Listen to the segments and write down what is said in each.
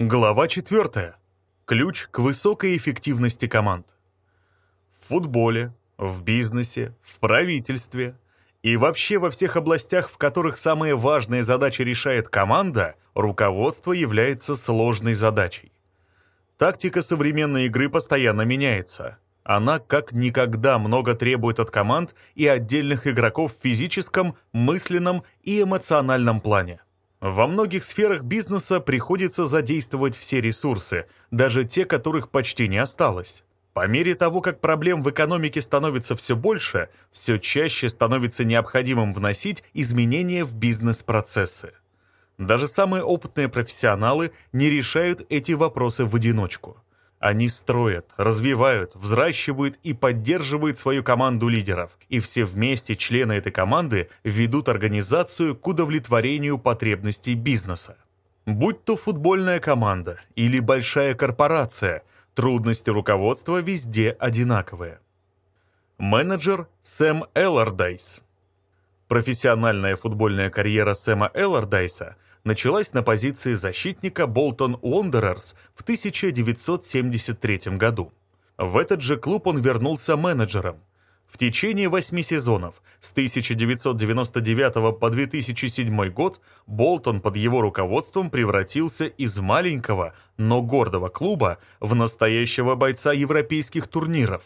Глава 4. Ключ к высокой эффективности команд. В футболе, в бизнесе, в правительстве и вообще во всех областях, в которых самые важные задачи решает команда, руководство является сложной задачей. Тактика современной игры постоянно меняется. Она как никогда много требует от команд и отдельных игроков в физическом, мысленном и эмоциональном плане. Во многих сферах бизнеса приходится задействовать все ресурсы, даже те, которых почти не осталось. По мере того, как проблем в экономике становится все больше, все чаще становится необходимым вносить изменения в бизнес-процессы. Даже самые опытные профессионалы не решают эти вопросы в одиночку. Они строят, развивают, взращивают и поддерживают свою команду лидеров, и все вместе члены этой команды ведут организацию к удовлетворению потребностей бизнеса. Будь то футбольная команда или большая корпорация, трудности руководства везде одинаковые. Менеджер Сэм Эллардайс Профессиональная футбольная карьера Сэма Эллардайса – началась на позиции защитника Болтон Уондерерс в 1973 году. В этот же клуб он вернулся менеджером. В течение восьми сезонов, с 1999 по 2007 год, Болтон под его руководством превратился из маленького, но гордого клуба в настоящего бойца европейских турниров.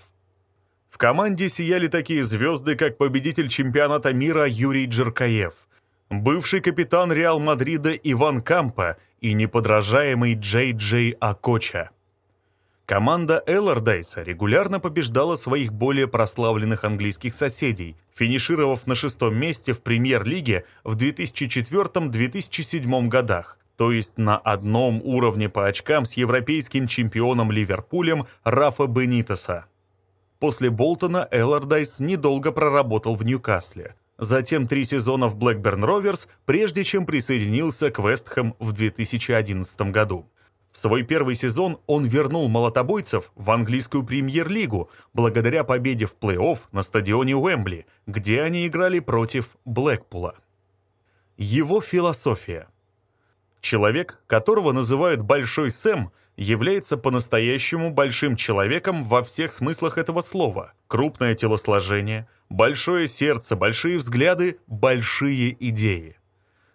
В команде сияли такие звезды, как победитель чемпионата мира Юрий Джеркаев – бывший капитан Реал Мадрида Иван Кампа и неподражаемый Джей Джей Акоча. Команда Эллардайса регулярно побеждала своих более прославленных английских соседей, финишировав на шестом месте в премьер-лиге в 2004-2007 годах, то есть на одном уровне по очкам с европейским чемпионом Ливерпулем Рафа Бенитеса. После Болтона Эллардайс недолго проработал в Ньюкасле, затем три сезона в Blackburn Rovers, прежде чем присоединился к Вестхэм в 2011 году. В свой первый сезон он вернул молотобойцев в английскую премьер-лигу благодаря победе в плей-офф на стадионе Уэмбли, где они играли против Блэкпула. Его философия. Человек, которого называют «Большой Сэм», является по-настоящему большим человеком во всех смыслах этого слова. Крупное телосложение, большое сердце, большие взгляды, большие идеи.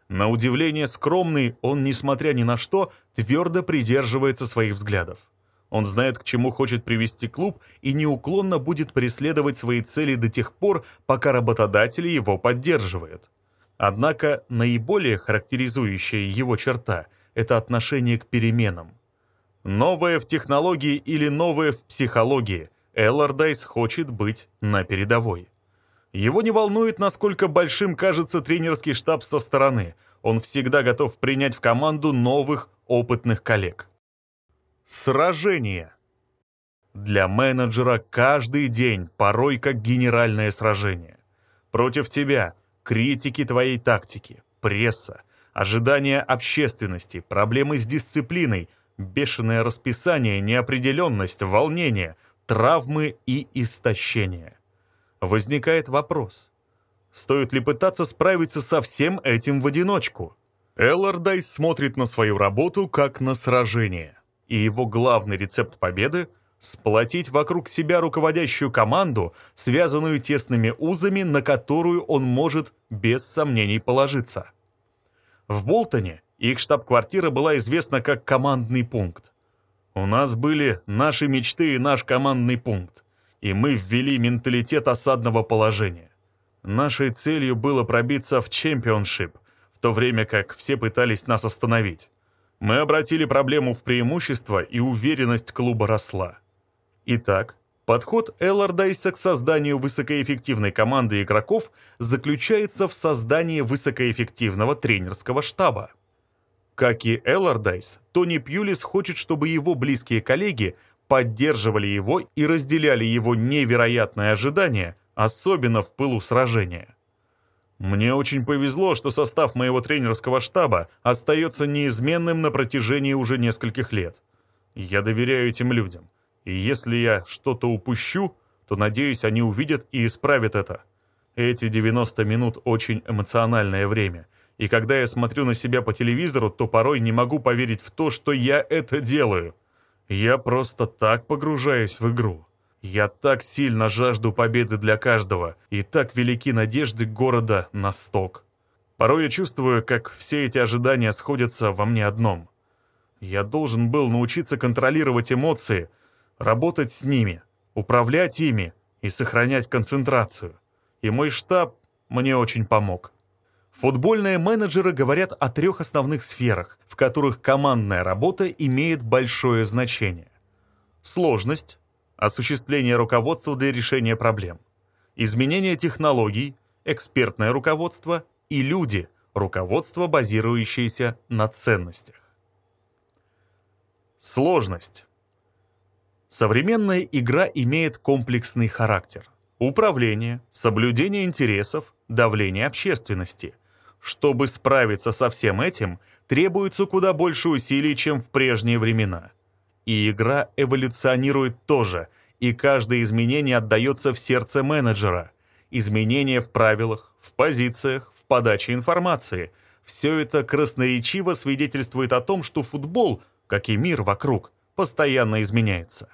На удивление скромный, он, несмотря ни на что, твердо придерживается своих взглядов. Он знает, к чему хочет привести клуб и неуклонно будет преследовать свои цели до тех пор, пока работодатели его поддерживают. Однако наиболее характеризующая его черта – это отношение к переменам. Новое в технологии или новое в психологии. Эллардайс хочет быть на передовой. Его не волнует, насколько большим кажется тренерский штаб со стороны. Он всегда готов принять в команду новых, опытных коллег. Сражение. Для менеджера каждый день порой как генеральное сражение. Против тебя критики твоей тактики, пресса, ожидания общественности, проблемы с дисциплиной, бешеное расписание, неопределенность, волнение, травмы и истощение. Возникает вопрос, стоит ли пытаться справиться со всем этим в одиночку? Эллардайс смотрит на свою работу как на сражение, и его главный рецепт победы – сплотить вокруг себя руководящую команду, связанную тесными узами, на которую он может без сомнений положиться. В Болтоне их штаб-квартира была известна как командный пункт. У нас были наши мечты и наш командный пункт, и мы ввели менталитет осадного положения. Нашей целью было пробиться в чемпионшип, в то время как все пытались нас остановить. Мы обратили проблему в преимущество, и уверенность клуба росла. Итак, подход Эллардайса к созданию высокоэффективной команды игроков заключается в создании высокоэффективного тренерского штаба. Как и Эллардайс, Тони Пьюлис хочет, чтобы его близкие коллеги поддерживали его и разделяли его невероятные ожидания, особенно в пылу сражения. Мне очень повезло, что состав моего тренерского штаба остается неизменным на протяжении уже нескольких лет. Я доверяю этим людям. И если я что-то упущу, то, надеюсь, они увидят и исправят это. Эти 90 минут очень эмоциональное время, И когда я смотрю на себя по телевизору, то порой не могу поверить в то, что я это делаю. Я просто так погружаюсь в игру. Я так сильно жажду победы для каждого, и так велики надежды города на сток. Порой я чувствую, как все эти ожидания сходятся во мне одном. Я должен был научиться контролировать эмоции, работать с ними, управлять ими и сохранять концентрацию. И мой штаб мне очень помог. Футбольные менеджеры говорят о трех основных сферах, в которых командная работа имеет большое значение. Сложность, осуществление руководства для решения проблем, изменение технологий, экспертное руководство и люди, руководство, базирующееся на ценностях. Сложность. Современная игра имеет комплексный характер. Управление, соблюдение интересов, давление общественности – чтобы справиться со всем этим, требуется куда больше усилий, чем в прежние времена. И игра эволюционирует тоже, и каждое изменение отдается в сердце менеджера. Изменения в правилах, в позициях, в подаче информации. Все это красноречиво свидетельствует о том, что футбол, как и мир вокруг, постоянно изменяется.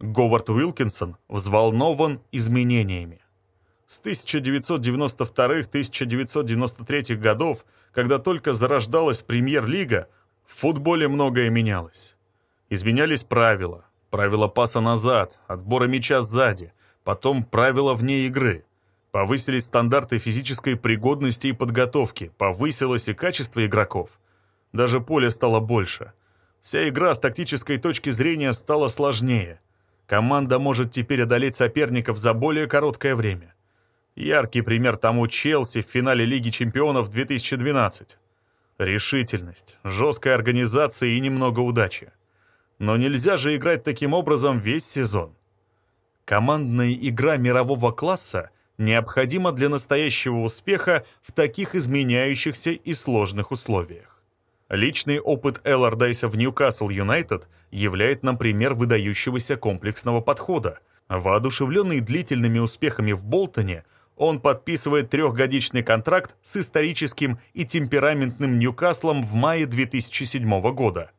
Говард Уилкинсон взволнован изменениями. С 1992-1993 годов, когда только зарождалась премьер-лига, в футболе многое менялось. Изменялись правила. Правила паса назад, отбора мяча сзади, потом правила вне игры. Повысились стандарты физической пригодности и подготовки, повысилось и качество игроков. Даже поле стало больше. Вся игра с тактической точки зрения стала сложнее. Команда может теперь одолеть соперников за более короткое время. Яркий пример тому Челси в финале Лиги чемпионов 2012. Решительность, жесткая организация и немного удачи. Но нельзя же играть таким образом весь сезон. Командная игра мирового класса необходима для настоящего успеха в таких изменяющихся и сложных условиях. Личный опыт Эллардайса в Ньюкасл Юнайтед являет нам пример выдающегося комплексного подхода. Воодушевленный длительными успехами в Болтоне – он подписывает трехгодичный контракт с историческим и темпераментным Ньюкаслом в мае 2007 года.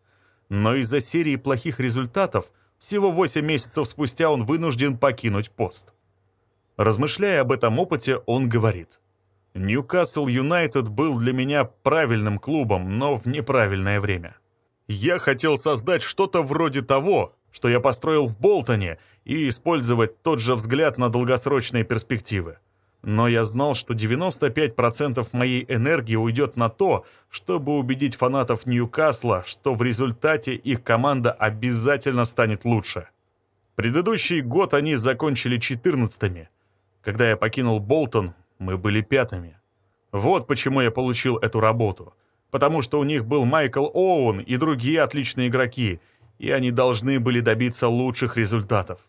Но из-за серии плохих результатов всего 8 месяцев спустя он вынужден покинуть пост. Размышляя об этом опыте, он говорит, «Ньюкасл Юнайтед был для меня правильным клубом, но в неправильное время. Я хотел создать что-то вроде того, что я построил в Болтоне, и использовать тот же взгляд на долгосрочные перспективы. Но я знал, что 95% моей энергии уйдет на то, чтобы убедить фанатов Ньюкасла, что в результате их команда обязательно станет лучше. Предыдущий год они закончили 14-ми. Когда я покинул Болтон, мы были пятыми. Вот почему я получил эту работу. Потому что у них был Майкл Оуэн и другие отличные игроки, и они должны были добиться лучших результатов.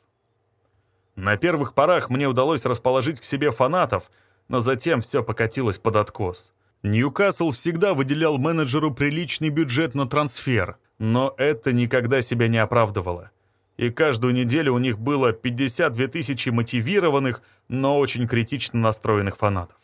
На первых порах мне удалось расположить к себе фанатов, но затем все покатилось под откос. Ньюкасл всегда выделял менеджеру приличный бюджет на трансфер, но это никогда себя не оправдывало. И каждую неделю у них было 52 тысячи мотивированных, но очень критично настроенных фанатов.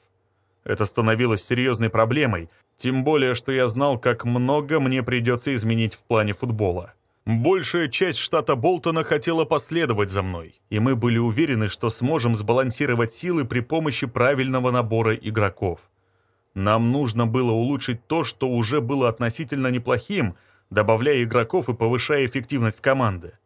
Это становилось серьезной проблемой, тем более, что я знал, как много мне придется изменить в плане футбола. Большая часть штата Болтона хотела последовать за мной, и мы были уверены, что сможем сбалансировать силы при помощи правильного набора игроков. Нам нужно было улучшить то, что уже было относительно неплохим, добавляя игроков и повышая эффективность команды.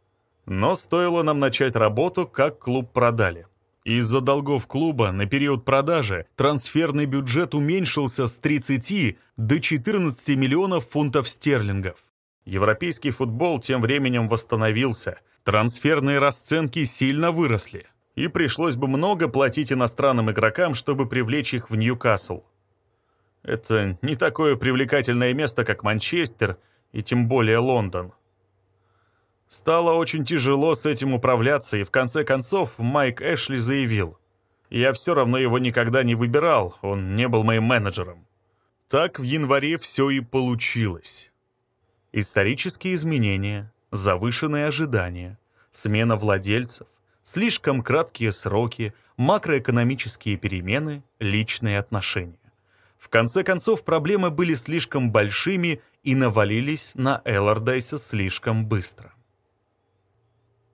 Но стоило нам начать работу, как клуб продали. Из-за долгов клуба на период продажи трансферный бюджет уменьшился с 30 до 14 миллионов фунтов стерлингов. Европейский футбол тем временем восстановился, трансферные расценки сильно выросли, и пришлось бы много платить иностранным игрокам, чтобы привлечь их в Ньюкасл. Это не такое привлекательное место, как Манчестер и тем более Лондон. Стало очень тяжело с этим управляться, и в конце концов Майк Эшли заявил, «Я все равно его никогда не выбирал, он не был моим менеджером». Так в январе все и получилось. Исторические изменения, завышенные ожидания, смена владельцев, слишком краткие сроки, макроэкономические перемены, личные отношения. В конце концов, проблемы были слишком большими и навалились на Эллардайса слишком быстро.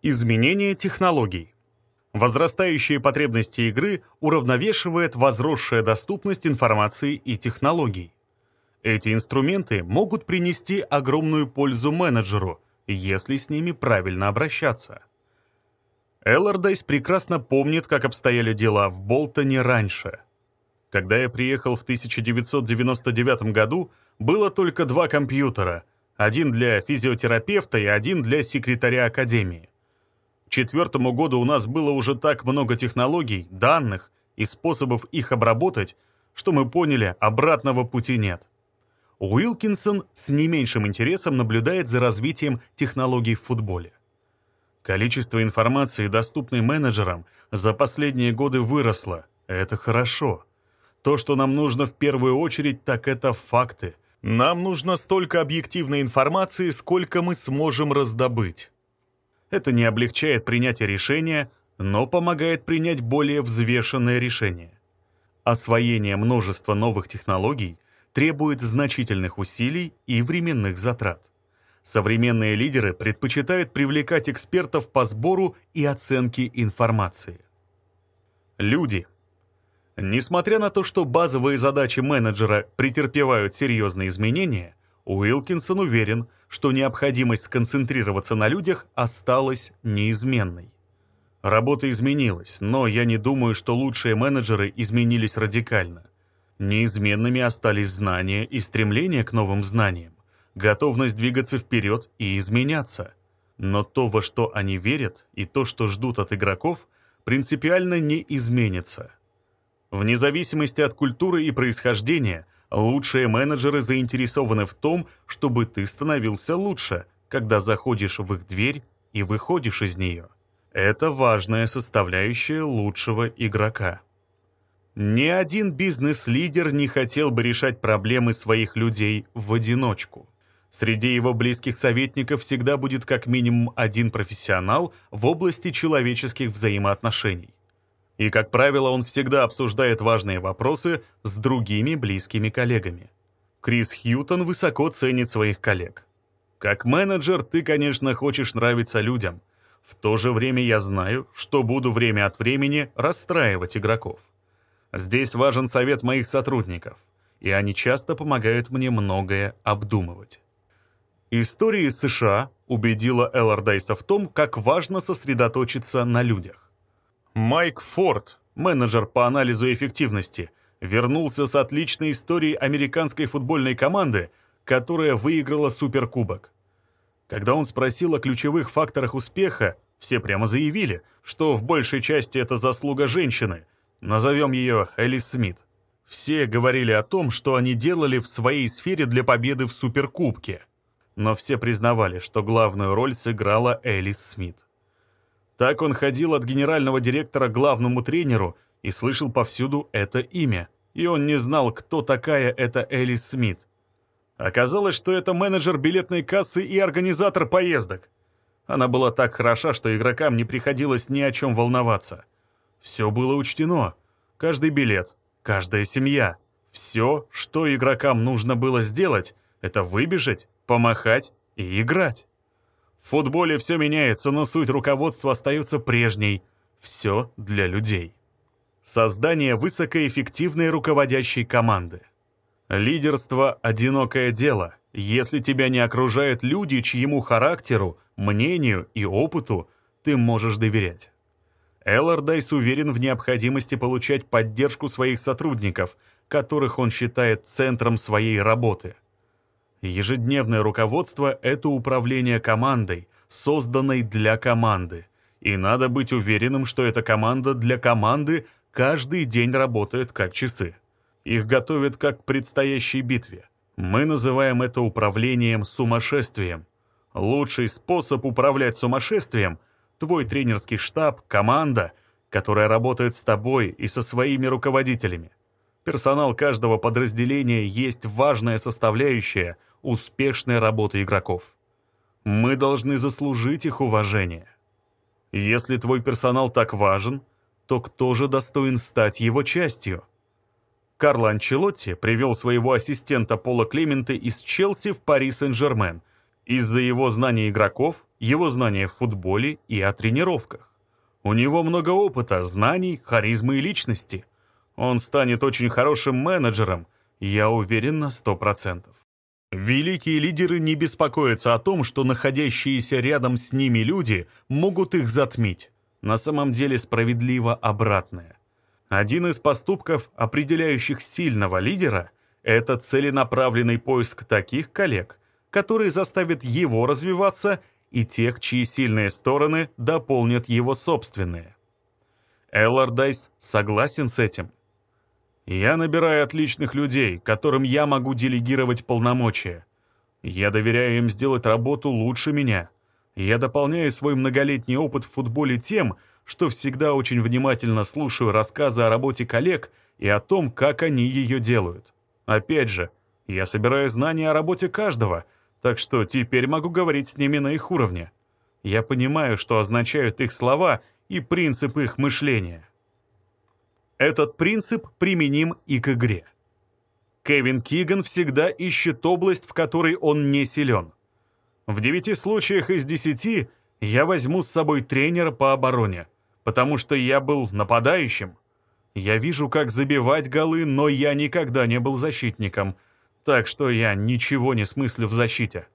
Изменение технологий. Возрастающие потребности игры уравновешивает возросшая доступность информации и технологий. Эти инструменты могут принести огромную пользу менеджеру, если с ними правильно обращаться. Эллардайс прекрасно помнит, как обстояли дела в Болтоне раньше. Когда я приехал в 1999 году, было только два компьютера, один для физиотерапевта и один для секретаря академии. К четвертому году у нас было уже так много технологий, данных и способов их обработать, что мы поняли, обратного пути нет. Уилкинсон с не меньшим интересом наблюдает за развитием технологий в футболе. Количество информации, доступной менеджерам, за последние годы выросло. Это хорошо. То, что нам нужно в первую очередь, так это факты. Нам нужно столько объективной информации, сколько мы сможем раздобыть. Это не облегчает принятие решения, но помогает принять более взвешенное решение. Освоение множества новых технологий требует значительных усилий и временных затрат. Современные лидеры предпочитают привлекать экспертов по сбору и оценке информации. Люди. Несмотря на то, что базовые задачи менеджера претерпевают серьезные изменения, Уилкинсон уверен, что необходимость сконцентрироваться на людях осталась неизменной. Работа изменилась, но я не думаю, что лучшие менеджеры изменились радикально. Неизменными остались знания и стремление к новым знаниям, готовность двигаться вперед и изменяться. Но то, во что они верят, и то, что ждут от игроков, принципиально не изменится. Вне зависимости от культуры и происхождения, лучшие менеджеры заинтересованы в том, чтобы ты становился лучше, когда заходишь в их дверь и выходишь из нее. Это важная составляющая лучшего игрока. Ни один бизнес-лидер не хотел бы решать проблемы своих людей в одиночку. Среди его близких советников всегда будет как минимум один профессионал в области человеческих взаимоотношений. И, как правило, он всегда обсуждает важные вопросы с другими близкими коллегами. Крис Хьютон высоко ценит своих коллег. Как менеджер ты, конечно, хочешь нравиться людям. В то же время я знаю, что буду время от времени расстраивать игроков. Здесь важен совет моих сотрудников, и они часто помогают мне многое обдумывать. История США убедила Эллардайса в том, как важно сосредоточиться на людях. Майк Форд, менеджер по анализу эффективности, вернулся с отличной историей американской футбольной команды, которая выиграла Суперкубок. Когда он спросил о ключевых факторах успеха, все прямо заявили, что в большей части это заслуга женщины – Назовем ее Элис Смит. Все говорили о том, что они делали в своей сфере для победы в Суперкубке. Но все признавали, что главную роль сыграла Элис Смит. Так он ходил от генерального директора к главному тренеру и слышал повсюду это имя. И он не знал, кто такая эта Элис Смит. Оказалось, что это менеджер билетной кассы и организатор поездок. Она была так хороша, что игрокам не приходилось ни о чем волноваться. Все было учтено. Каждый билет, каждая семья. Все, что игрокам нужно было сделать, это выбежать, помахать и играть. В футболе все меняется, но суть руководства остается прежней. Все для людей. Создание высокоэффективной руководящей команды. Лидерство – одинокое дело. Если тебя не окружают люди, чьему характеру, мнению и опыту ты можешь доверять. Эллардайс уверен в необходимости получать поддержку своих сотрудников, которых он считает центром своей работы. Ежедневное руководство – это управление командой, созданной для команды. И надо быть уверенным, что эта команда для команды каждый день работает как часы. Их готовят как к предстоящей битве. Мы называем это управлением сумасшествием. Лучший способ управлять сумасшествием – твой тренерский штаб, команда, которая работает с тобой и со своими руководителями. Персонал каждого подразделения есть важная составляющая успешной работы игроков. Мы должны заслужить их уважение. Если твой персонал так важен, то кто же достоин стать его частью? Карло Анчелотти привел своего ассистента Пола Клемента из Челси в Пари Сен-Жермен из-за его знаний игроков, его знания в футболе и о тренировках. У него много опыта, знаний, харизмы и личности. Он станет очень хорошим менеджером, я уверен на сто процентов. Великие лидеры не беспокоятся о том, что находящиеся рядом с ними люди могут их затмить. На самом деле справедливо обратное. Один из поступков, определяющих сильного лидера, это целенаправленный поиск таких коллег, которые заставят его развиваться, и тех, чьи сильные стороны дополнят его собственные. Эллардайс согласен с этим. Я набираю отличных людей, которым я могу делегировать полномочия. Я доверяю им сделать работу лучше меня. Я дополняю свой многолетний опыт в футболе тем, что всегда очень внимательно слушаю рассказы о работе коллег и о том, как они ее делают. Опять же, я собираю знания о работе каждого, так что теперь могу говорить с ними на их уровне. Я понимаю, что означают их слова и принцип их мышления. Этот принцип применим и к игре. Кевин Киган всегда ищет область, в которой он не силен. В девяти случаях из десяти я возьму с собой тренера по обороне, потому что я был нападающим. Я вижу, как забивать голы, но я никогда не был защитником, так что я ничего не смыслю в защите.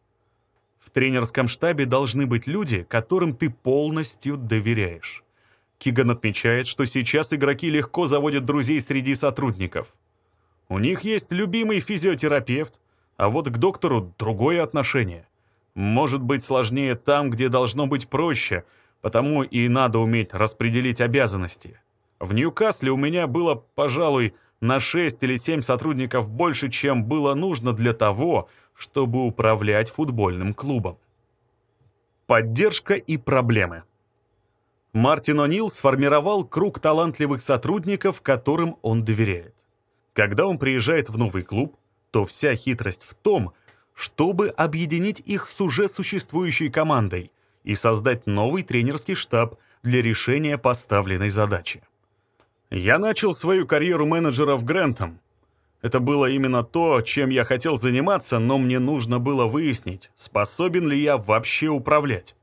В тренерском штабе должны быть люди, которым ты полностью доверяешь. Киган отмечает, что сейчас игроки легко заводят друзей среди сотрудников. У них есть любимый физиотерапевт, а вот к доктору другое отношение. Может быть сложнее там, где должно быть проще, потому и надо уметь распределить обязанности. В Ньюкасле у меня было, пожалуй, на 6 или 7 сотрудников больше, чем было нужно для того, чтобы управлять футбольным клубом. Поддержка и проблемы. Мартин О'Нил сформировал круг талантливых сотрудников, которым он доверяет. Когда он приезжает в новый клуб, то вся хитрость в том, чтобы объединить их с уже существующей командой и создать новый тренерский штаб для решения поставленной задачи. Я начал свою карьеру менеджера в Грентом. Это было именно то, чем я хотел заниматься, но мне нужно было выяснить, способен ли я вообще управлять.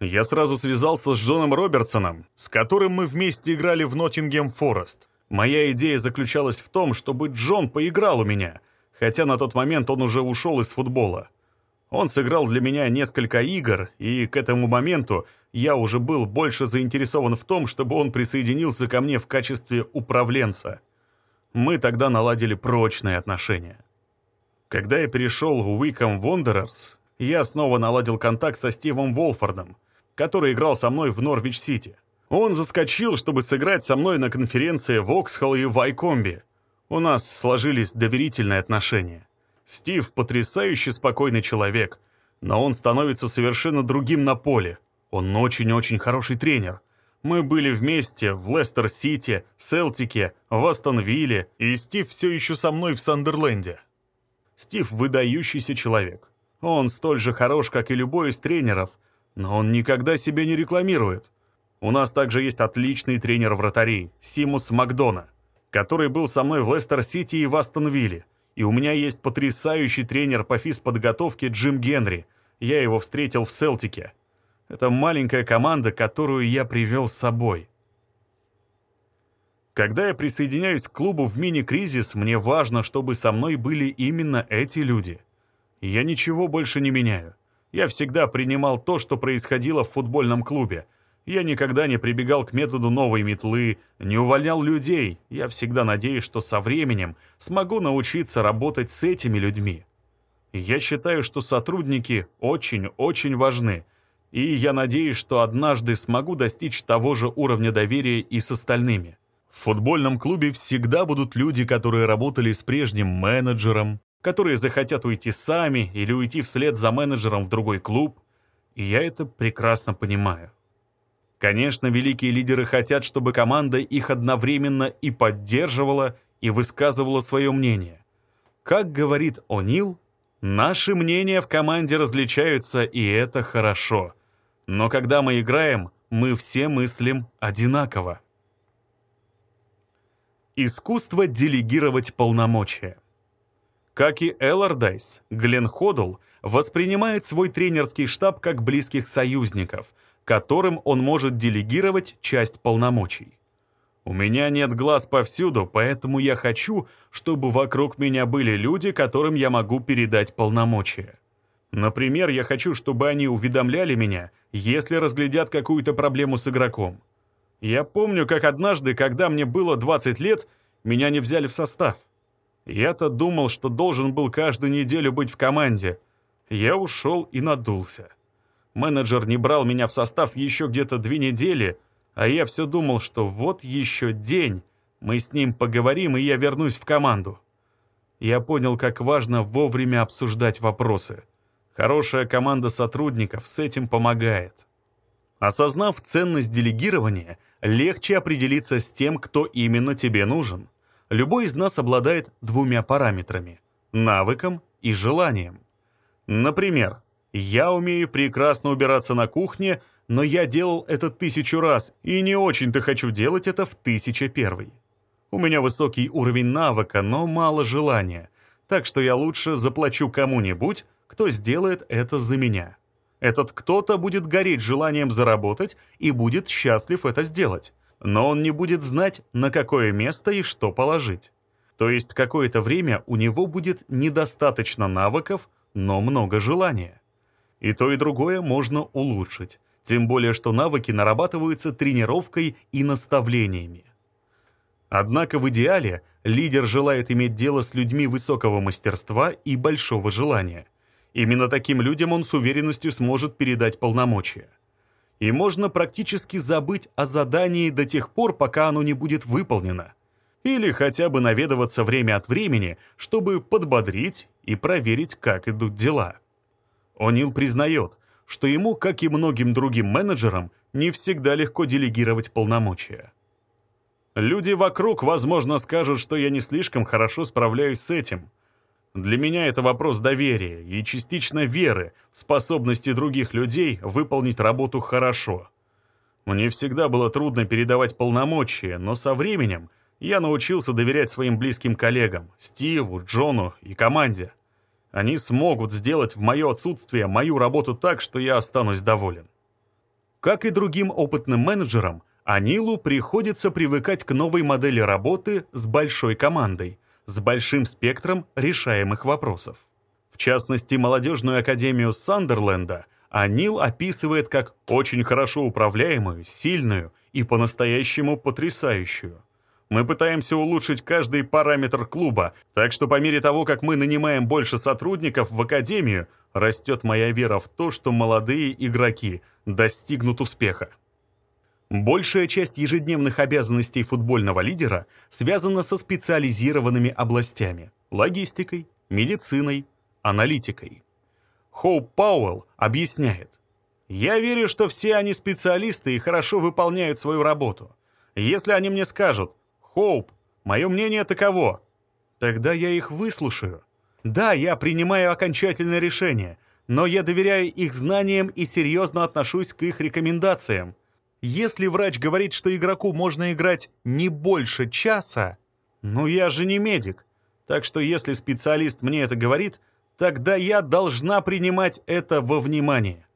Я сразу связался с Джоном Робертсоном, с которым мы вместе играли в Ноттингем Форест. Моя идея заключалась в том, чтобы Джон поиграл у меня, хотя на тот момент он уже ушел из футбола. Он сыграл для меня несколько игр, и к этому моменту я уже был больше заинтересован в том, чтобы он присоединился ко мне в качестве управленца. Мы тогда наладили прочные отношения. Когда я перешел в Уиком Wanderers, я снова наладил контакт со Стивом Волфордом, который играл со мной в Норвич-Сити. Он заскочил, чтобы сыграть со мной на конференции в Оксхолл и в Айкомби. У нас сложились доверительные отношения. Стив потрясающе спокойный человек, но он становится совершенно другим на поле. Он очень-очень хороший тренер. Мы были вместе в Лестер-Сити, Селтике, в Астон-Вилле, и Стив все еще со мной в Сандерленде. Стив выдающийся человек. Он столь же хорош, как и любой из тренеров, но он никогда себя не рекламирует. У нас также есть отличный тренер вратарей, Симус Макдона, который был со мной в Лестер-Сити и в Астон-Вилле. И у меня есть потрясающий тренер по физподготовке Джим Генри. Я его встретил в Селтике. Это маленькая команда, которую я привел с собой. Когда я присоединяюсь к клубу в мини-кризис, мне важно, чтобы со мной были именно эти люди. Я ничего больше не меняю. Я всегда принимал то, что происходило в футбольном клубе. Я никогда не прибегал к методу новой метлы, не увольнял людей. Я всегда надеюсь, что со временем смогу научиться работать с этими людьми. Я считаю, что сотрудники очень-очень важны, и я надеюсь, что однажды смогу достичь того же уровня доверия и с остальными. В футбольном клубе всегда будут люди, которые работали с прежним менеджером, которые захотят уйти сами или уйти вслед за менеджером в другой клуб, и я это прекрасно понимаю. Конечно, великие лидеры хотят, чтобы команда их одновременно и поддерживала, и высказывала свое мнение. Как говорит О'Нил, наши мнения в команде различаются, и это хорошо. Но когда мы играем, мы все мыслим одинаково. Искусство делегировать полномочия. Как и Эллардайс, Глен Ходл воспринимает свой тренерский штаб как близких союзников, которым он может делегировать часть полномочий. У меня нет глаз повсюду, поэтому я хочу, чтобы вокруг меня были люди, которым я могу передать полномочия. Например, я хочу, чтобы они уведомляли меня, если разглядят какую-то проблему с игроком. Я помню, как однажды, когда мне было 20 лет, меня не взяли в состав. Я-то думал, что должен был каждую неделю быть в команде. Я ушел и надулся. Менеджер не брал меня в состав еще где-то две недели, а я все думал, что вот еще день, мы с ним поговорим, и я вернусь в команду. Я понял, как важно вовремя обсуждать вопросы. Хорошая команда сотрудников с этим помогает. Осознав ценность делегирования, легче определиться с тем, кто именно тебе нужен. Любой из нас обладает двумя параметрами – навыком и желанием. Например, я умею прекрасно убираться на кухне, но я делал это тысячу раз и не очень-то хочу делать это в тысяча первый. У меня высокий уровень навыка, но мало желания, так что я лучше заплачу кому-нибудь, кто сделает это за меня. Этот кто-то будет гореть желанием заработать и будет счастлив это сделать. Но он не будет знать, на какое место и что положить. То есть какое-то время у него будет недостаточно навыков, но много желания. И то, и другое можно улучшить. Тем более, что навыки нарабатываются тренировкой и наставлениями. Однако в идеале лидер желает иметь дело с людьми высокого мастерства и большого желания. Именно таким людям он с уверенностью сможет передать полномочия. И можно практически забыть о задании до тех пор, пока оно не будет выполнено. Или хотя бы наведываться время от времени, чтобы подбодрить и проверить, как идут дела. О'Нил признает, что ему, как и многим другим менеджерам, не всегда легко делегировать полномочия. Люди вокруг, возможно, скажут, что я не слишком хорошо справляюсь с этим – для меня это вопрос доверия и частично веры в способности других людей выполнить работу хорошо. Мне всегда было трудно передавать полномочия, но со временем я научился доверять своим близким коллегам, Стиву, Джону и команде. Они смогут сделать в мое отсутствие мою работу так, что я останусь доволен. Как и другим опытным менеджерам, Анилу приходится привыкать к новой модели работы с большой командой, с большим спектром решаемых вопросов. В частности, молодежную академию Сандерленда Анил описывает как очень хорошо управляемую, сильную и по-настоящему потрясающую. Мы пытаемся улучшить каждый параметр клуба, так что по мере того, как мы нанимаем больше сотрудников в академию, растет моя вера в то, что молодые игроки достигнут успеха. Большая часть ежедневных обязанностей футбольного лидера связана со специализированными областями – логистикой, медициной, аналитикой. Хоуп Пауэлл объясняет, «Я верю, что все они специалисты и хорошо выполняют свою работу. Если они мне скажут, «Хоуп, мое мнение таково», тогда я их выслушаю. Да, я принимаю окончательное решение, но я доверяю их знаниям и серьезно отношусь к их рекомендациям. Если врач говорит, что игроку можно играть не больше часа, ну я же не медик. Так что если специалист мне это говорит, тогда я должна принимать это во внимание.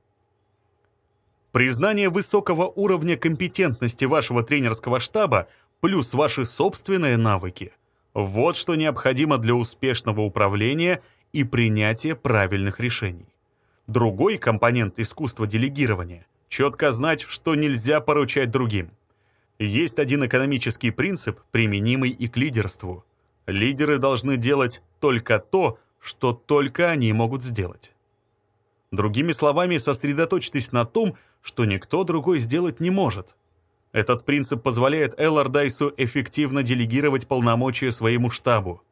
Признание высокого уровня компетентности вашего тренерского штаба плюс ваши собственные навыки – вот что необходимо для успешного управления и принятия правильных решений. Другой компонент искусства делегирования – четко знать, что нельзя поручать другим. Есть один экономический принцип, применимый и к лидерству. Лидеры должны делать только то, что только они могут сделать. Другими словами, сосредоточьтесь на том, что никто другой сделать не может. Этот принцип позволяет Эллардайсу эффективно делегировать полномочия своему штабу.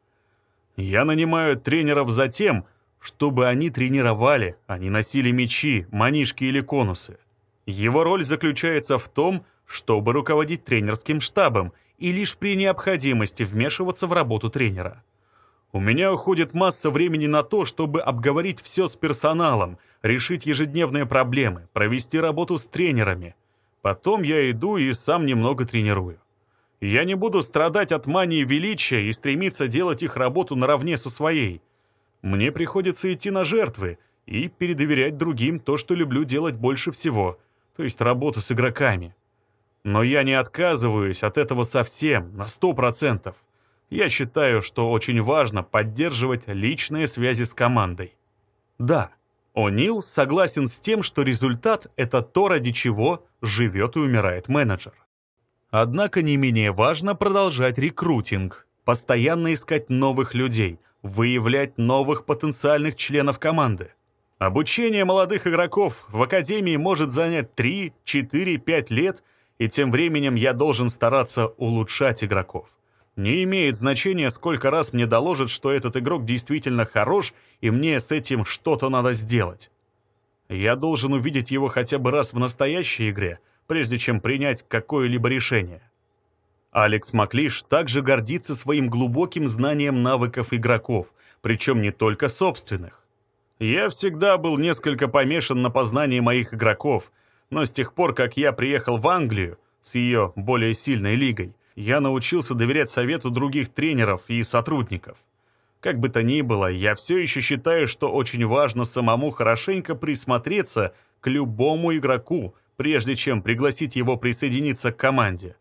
Я нанимаю тренеров за тем, чтобы они тренировали, а не носили мячи, манишки или конусы. Его роль заключается в том, чтобы руководить тренерским штабом и лишь при необходимости вмешиваться в работу тренера. У меня уходит масса времени на то, чтобы обговорить все с персоналом, решить ежедневные проблемы, провести работу с тренерами. Потом я иду и сам немного тренирую. Я не буду страдать от мании величия и стремиться делать их работу наравне со своей. Мне приходится идти на жертвы и передоверять другим то, что люблю делать больше всего, то есть работу с игроками. Но я не отказываюсь от этого совсем, на сто процентов. Я считаю, что очень важно поддерживать личные связи с командой. Да, О'Нил согласен с тем, что результат — это то, ради чего живет и умирает менеджер. Однако не менее важно продолжать рекрутинг, постоянно искать новых людей, выявлять новых потенциальных членов команды. Обучение молодых игроков в академии может занять 3, 4, 5 лет, и тем временем я должен стараться улучшать игроков. Не имеет значения, сколько раз мне доложат, что этот игрок действительно хорош, и мне с этим что-то надо сделать. Я должен увидеть его хотя бы раз в настоящей игре, прежде чем принять какое-либо решение. Алекс Маклиш также гордится своим глубоким знанием навыков игроков, причем не только собственных. Я всегда был несколько помешан на познании моих игроков, но с тех пор, как я приехал в Англию с ее более сильной лигой, я научился доверять совету других тренеров и сотрудников. Как бы то ни было, я все еще считаю, что очень важно самому хорошенько присмотреться к любому игроку, прежде чем пригласить его присоединиться к команде.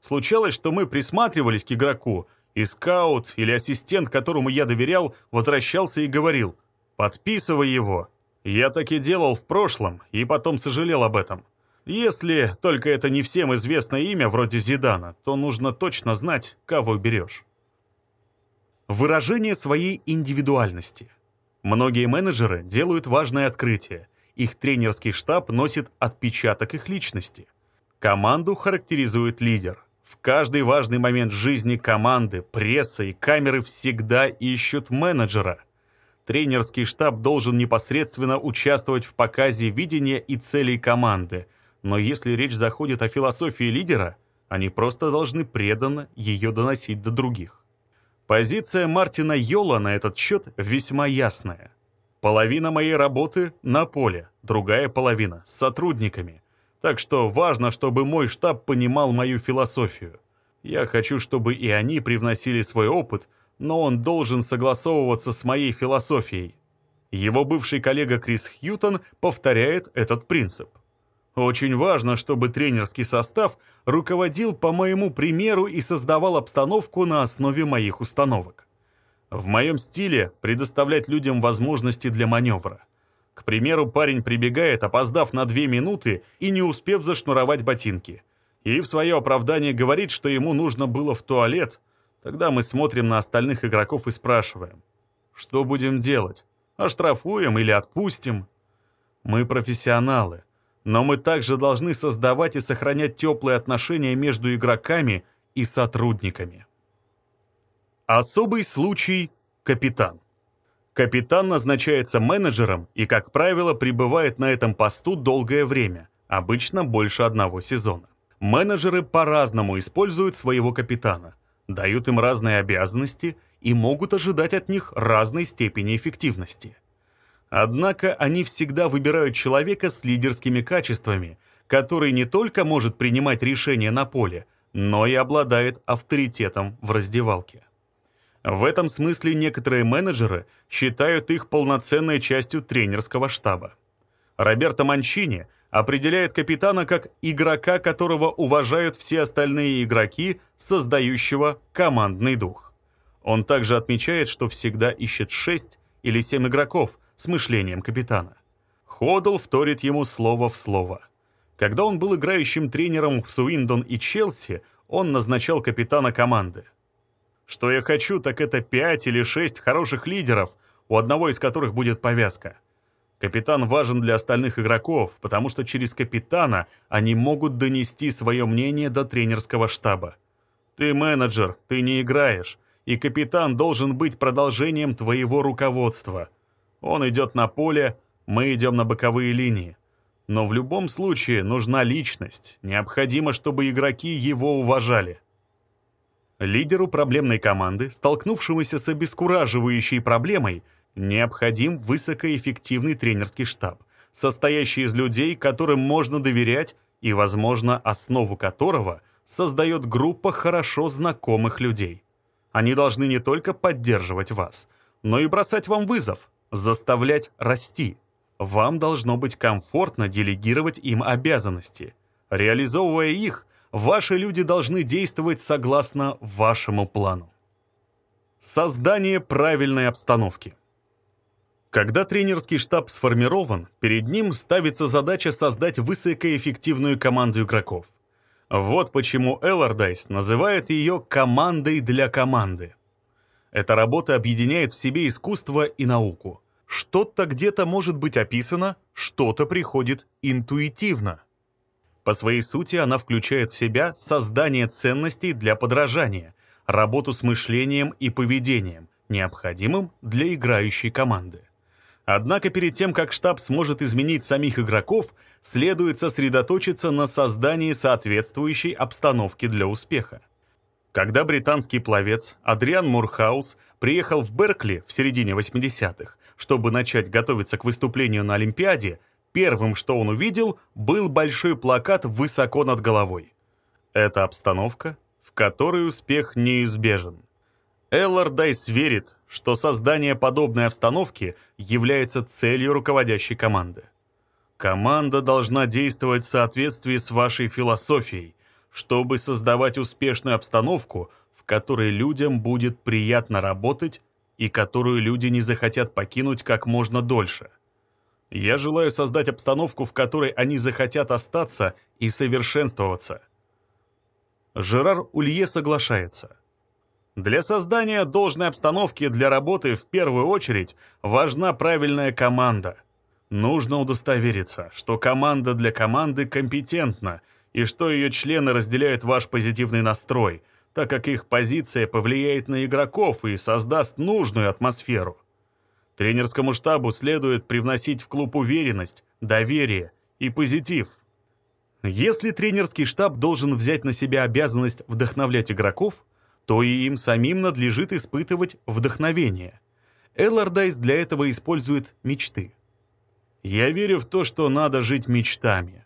Случалось, что мы присматривались к игроку, и скаут или ассистент, которому я доверял, возвращался и говорил «подписывай его». Я так и делал в прошлом, и потом сожалел об этом. Если только это не всем известное имя, вроде Зидана, то нужно точно знать, кого берешь. Выражение своей индивидуальности. Многие менеджеры делают важное открытие. Их тренерский штаб носит отпечаток их личности. Команду характеризует лидер. В каждый важный момент жизни команды, пресса и камеры всегда ищут менеджера. Тренерский штаб должен непосредственно участвовать в показе видения и целей команды – но если речь заходит о философии лидера, они просто должны преданно ее доносить до других. Позиция Мартина Йола на этот счет весьма ясная. Половина моей работы на поле, другая половина с сотрудниками. Так что важно, чтобы мой штаб понимал мою философию. Я хочу, чтобы и они привносили свой опыт, но он должен согласовываться с моей философией. Его бывший коллега Крис Хьютон повторяет этот принцип. Очень важно, чтобы тренерский состав руководил по моему примеру и создавал обстановку на основе моих установок. В моем стиле предоставлять людям возможности для маневра. К примеру, парень прибегает, опоздав на две минуты и не успев зашнуровать ботинки. И в свое оправдание говорит, что ему нужно было в туалет. Тогда мы смотрим на остальных игроков и спрашиваем, что будем делать? Оштрафуем или отпустим? Мы профессионалы. Но мы также должны создавать и сохранять теплые отношения между игроками и сотрудниками. Особый случай – капитан. Капитан назначается менеджером и, как правило, пребывает на этом посту долгое время, обычно больше одного сезона. Менеджеры по-разному используют своего капитана, дают им разные обязанности и могут ожидать от них разной степени эффективности – Однако они всегда выбирают человека с лидерскими качествами, который не только может принимать решения на поле, но и обладает авторитетом в раздевалке. В этом смысле некоторые менеджеры считают их полноценной частью тренерского штаба. Роберто Манчини определяет капитана как игрока, которого уважают все остальные игроки, создающего командный дух. Он также отмечает, что всегда ищет 6 или 7 игроков – с мышлением капитана. Ходл вторит ему слово в слово. Когда он был играющим тренером в Суиндон и Челси, он назначал капитана команды. Что я хочу, так это пять или шесть хороших лидеров, у одного из которых будет повязка. Капитан важен для остальных игроков, потому что через капитана они могут донести свое мнение до тренерского штаба. Ты менеджер, ты не играешь, и капитан должен быть продолжением твоего руководства – он идет на поле, мы идем на боковые линии. Но в любом случае нужна личность, необходимо, чтобы игроки его уважали. Лидеру проблемной команды, столкнувшемуся с обескураживающей проблемой, необходим высокоэффективный тренерский штаб, состоящий из людей, которым можно доверять и, возможно, основу которого создает группа хорошо знакомых людей. Они должны не только поддерживать вас, но и бросать вам вызов, заставлять расти. Вам должно быть комфортно делегировать им обязанности. Реализовывая их, ваши люди должны действовать согласно вашему плану. Создание правильной обстановки. Когда тренерский штаб сформирован, перед ним ставится задача создать высокоэффективную команду игроков. Вот почему Эллардайс называет ее «командой для команды». Эта работа объединяет в себе искусство и науку. Что-то где-то может быть описано, что-то приходит интуитивно. По своей сути она включает в себя создание ценностей для подражания, работу с мышлением и поведением, необходимым для играющей команды. Однако перед тем, как штаб сможет изменить самих игроков, следует сосредоточиться на создании соответствующей обстановки для успеха. Когда британский пловец Адриан Мурхаус приехал в Беркли в середине 80-х, чтобы начать готовиться к выступлению на Олимпиаде, первым, что он увидел, был большой плакат высоко над головой. Это обстановка, в которой успех неизбежен. Эллардайс верит, что создание подобной обстановки является целью руководящей команды. Команда должна действовать в соответствии с вашей философией, чтобы создавать успешную обстановку, в которой людям будет приятно работать и которую люди не захотят покинуть как можно дольше. Я желаю создать обстановку, в которой они захотят остаться и совершенствоваться. Жерар Улье соглашается. Для создания должной обстановки для работы в первую очередь важна правильная команда. Нужно удостовериться, что команда для команды компетентна и что ее члены разделяют ваш позитивный настрой, так как их позиция повлияет на игроков и создаст нужную атмосферу. Тренерскому штабу следует привносить в клуб уверенность, доверие и позитив. Если тренерский штаб должен взять на себя обязанность вдохновлять игроков – то и им самим надлежит испытывать вдохновение. Эллардайс для этого использует мечты. Я верю в то, что надо жить мечтами.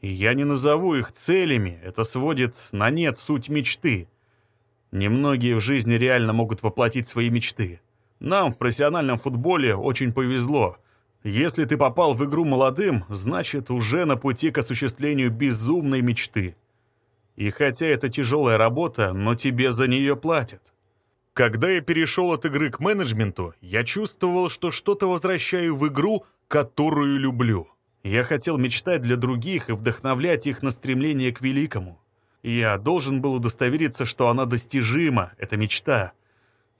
И я не назову их целями, это сводит на нет суть мечты. Немногие в жизни реально могут воплотить свои мечты. Нам в профессиональном футболе очень повезло. Если ты попал в игру молодым, значит уже на пути к осуществлению безумной мечты. И хотя это тяжелая работа, но тебе за нее платят. Когда я перешел от игры к менеджменту, я чувствовал, что что-то возвращаю в игру, которую люблю. Я хотел мечтать для других и вдохновлять их на стремление к великому. Я должен был удостовериться, что она достижима, эта мечта.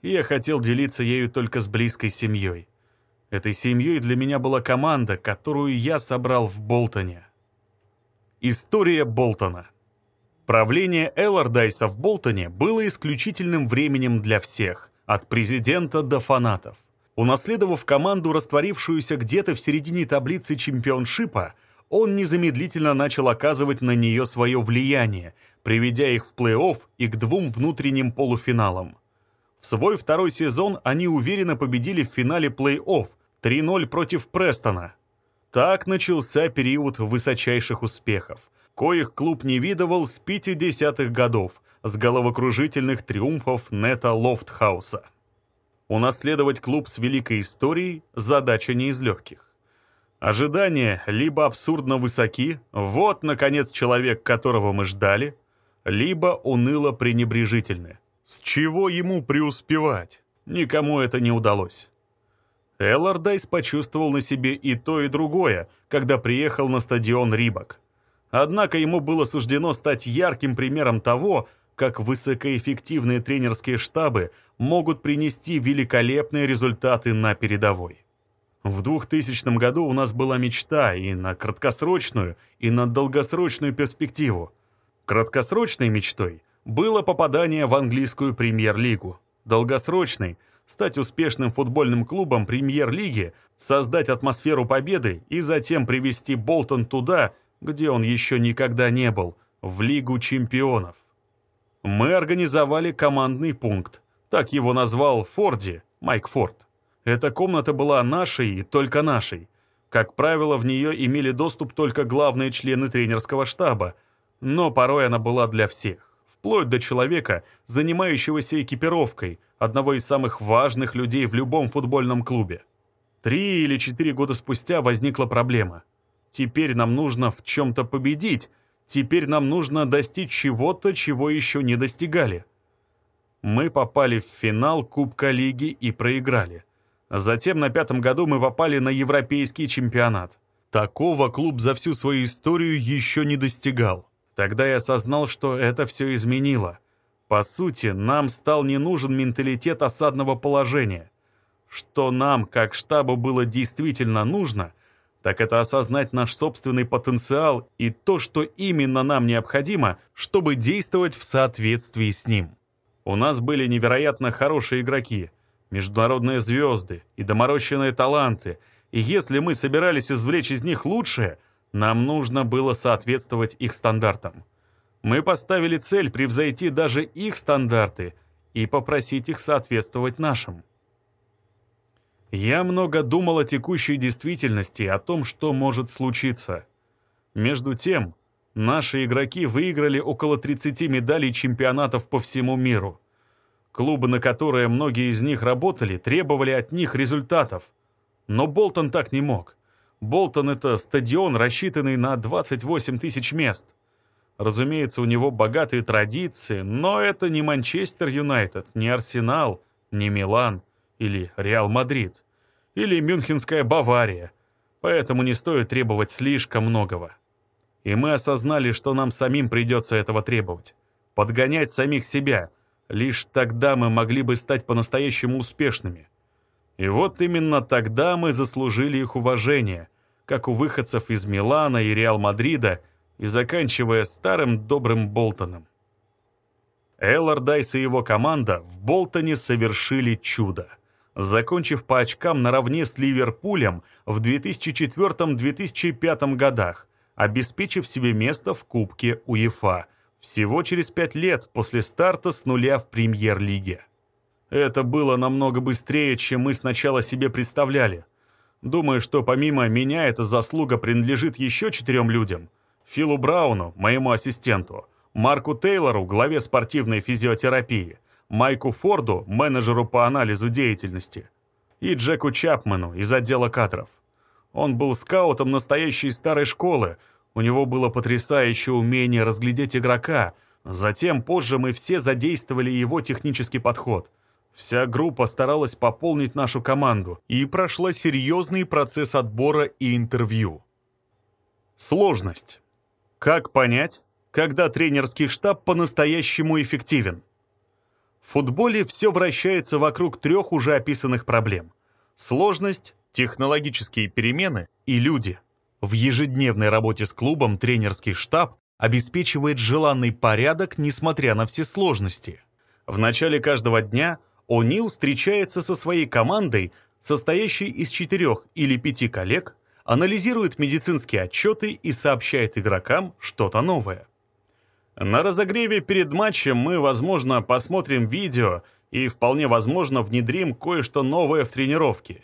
И я хотел делиться ею только с близкой семьей. Этой семьей для меня была команда, которую я собрал в Болтоне. История Болтона. Правление Эллардайса в Болтоне было исключительным временем для всех, от президента до фанатов. Унаследовав команду, растворившуюся где-то в середине таблицы чемпионшипа, он незамедлительно начал оказывать на нее свое влияние, приведя их в плей-офф и к двум внутренним полуфиналам. В свой второй сезон они уверенно победили в финале плей-офф 3-0 против Престона. Так начался период высочайших успехов – коих клуб не видывал с 50-х годов, с головокружительных триумфов Ната Лофтхауса. Унаследовать клуб с великой историей – задача не из легких. Ожидания либо абсурдно высоки, вот, наконец, человек, которого мы ждали, либо уныло пренебрежительны. С чего ему преуспевать? Никому это не удалось. Эллардайс почувствовал на себе и то, и другое, когда приехал на стадион Рибок. Однако ему было суждено стать ярким примером того, как высокоэффективные тренерские штабы могут принести великолепные результаты на передовой. В 2000 году у нас была мечта и на краткосрочную, и на долгосрочную перспективу. Краткосрочной мечтой было попадание в английскую премьер-лигу. Долгосрочной – стать успешным футбольным клубом премьер-лиги, создать атмосферу победы и затем привести Болтон туда – где он еще никогда не был, в Лигу чемпионов. Мы организовали командный пункт, так его назвал Форди, Майк Форд. Эта комната была нашей и только нашей. Как правило, в нее имели доступ только главные члены тренерского штаба. Но порой она была для всех, вплоть до человека, занимающегося экипировкой, одного из самых важных людей в любом футбольном клубе. Три или четыре года спустя возникла проблема. Теперь нам нужно в чем-то победить, теперь нам нужно достичь чего-то, чего еще не достигали. Мы попали в финал Кубка Лиги и проиграли. Затем на пятом году мы попали на Европейский чемпионат. Такого клуб за всю свою историю еще не достигал. Тогда я осознал, что это все изменило. По сути, нам стал не нужен менталитет осадного положения. Что нам, как штабу, было действительно нужно, так это осознать наш собственный потенциал и то, что именно нам необходимо, чтобы действовать в соответствии с ним. У нас были невероятно хорошие игроки, международные звезды и доморощенные таланты, и если мы собирались извлечь из них лучшее, нам нужно было соответствовать их стандартам. Мы поставили цель превзойти даже их стандарты и попросить их соответствовать нашим. Я много думал о текущей действительности, о том, что может случиться. Между тем, наши игроки выиграли около 30 медалей чемпионатов по всему миру. Клубы, на которые многие из них работали, требовали от них результатов. Но Болтон так не мог. Болтон — это стадион, рассчитанный на 28 тысяч мест. Разумеется, у него богатые традиции, но это не Манчестер Юнайтед, не Арсенал, не Милан или Реал Мадрид, или Мюнхенская Бавария, поэтому не стоит требовать слишком многого. И мы осознали, что нам самим придется этого требовать. Подгонять самих себя. Лишь тогда мы могли бы стать по-настоящему успешными. И вот именно тогда мы заслужили их уважение, как у выходцев из Милана и Реал Мадрида, и заканчивая старым добрым Болтоном. Эллардайс и его команда в Болтоне совершили чудо закончив по очкам наравне с Ливерпулем в 2004-2005 годах, обеспечив себе место в Кубке УЕФА всего через пять лет после старта с нуля в Премьер-лиге. Это было намного быстрее, чем мы сначала себе представляли. Думаю, что помимо меня эта заслуга принадлежит еще четырем людям. Филу Брауну, моему ассистенту, Марку Тейлору, главе спортивной физиотерапии, Майку Форду, менеджеру по анализу деятельности, и Джеку Чапману из отдела кадров. Он был скаутом настоящей старой школы, у него было потрясающее умение разглядеть игрока, затем позже мы все задействовали его технический подход. Вся группа старалась пополнить нашу команду и прошла серьезный процесс отбора и интервью. Сложность. Как понять, когда тренерский штаб по-настоящему эффективен? В футболе все вращается вокруг трех уже описанных проблем. Сложность, технологические перемены и люди. В ежедневной работе с клубом тренерский штаб обеспечивает желанный порядок, несмотря на все сложности. В начале каждого дня О'Нил встречается со своей командой, состоящей из четырех или пяти коллег, анализирует медицинские отчеты и сообщает игрокам что-то новое. На разогреве перед матчем мы, возможно, посмотрим видео и вполне возможно внедрим кое-что новое в тренировки.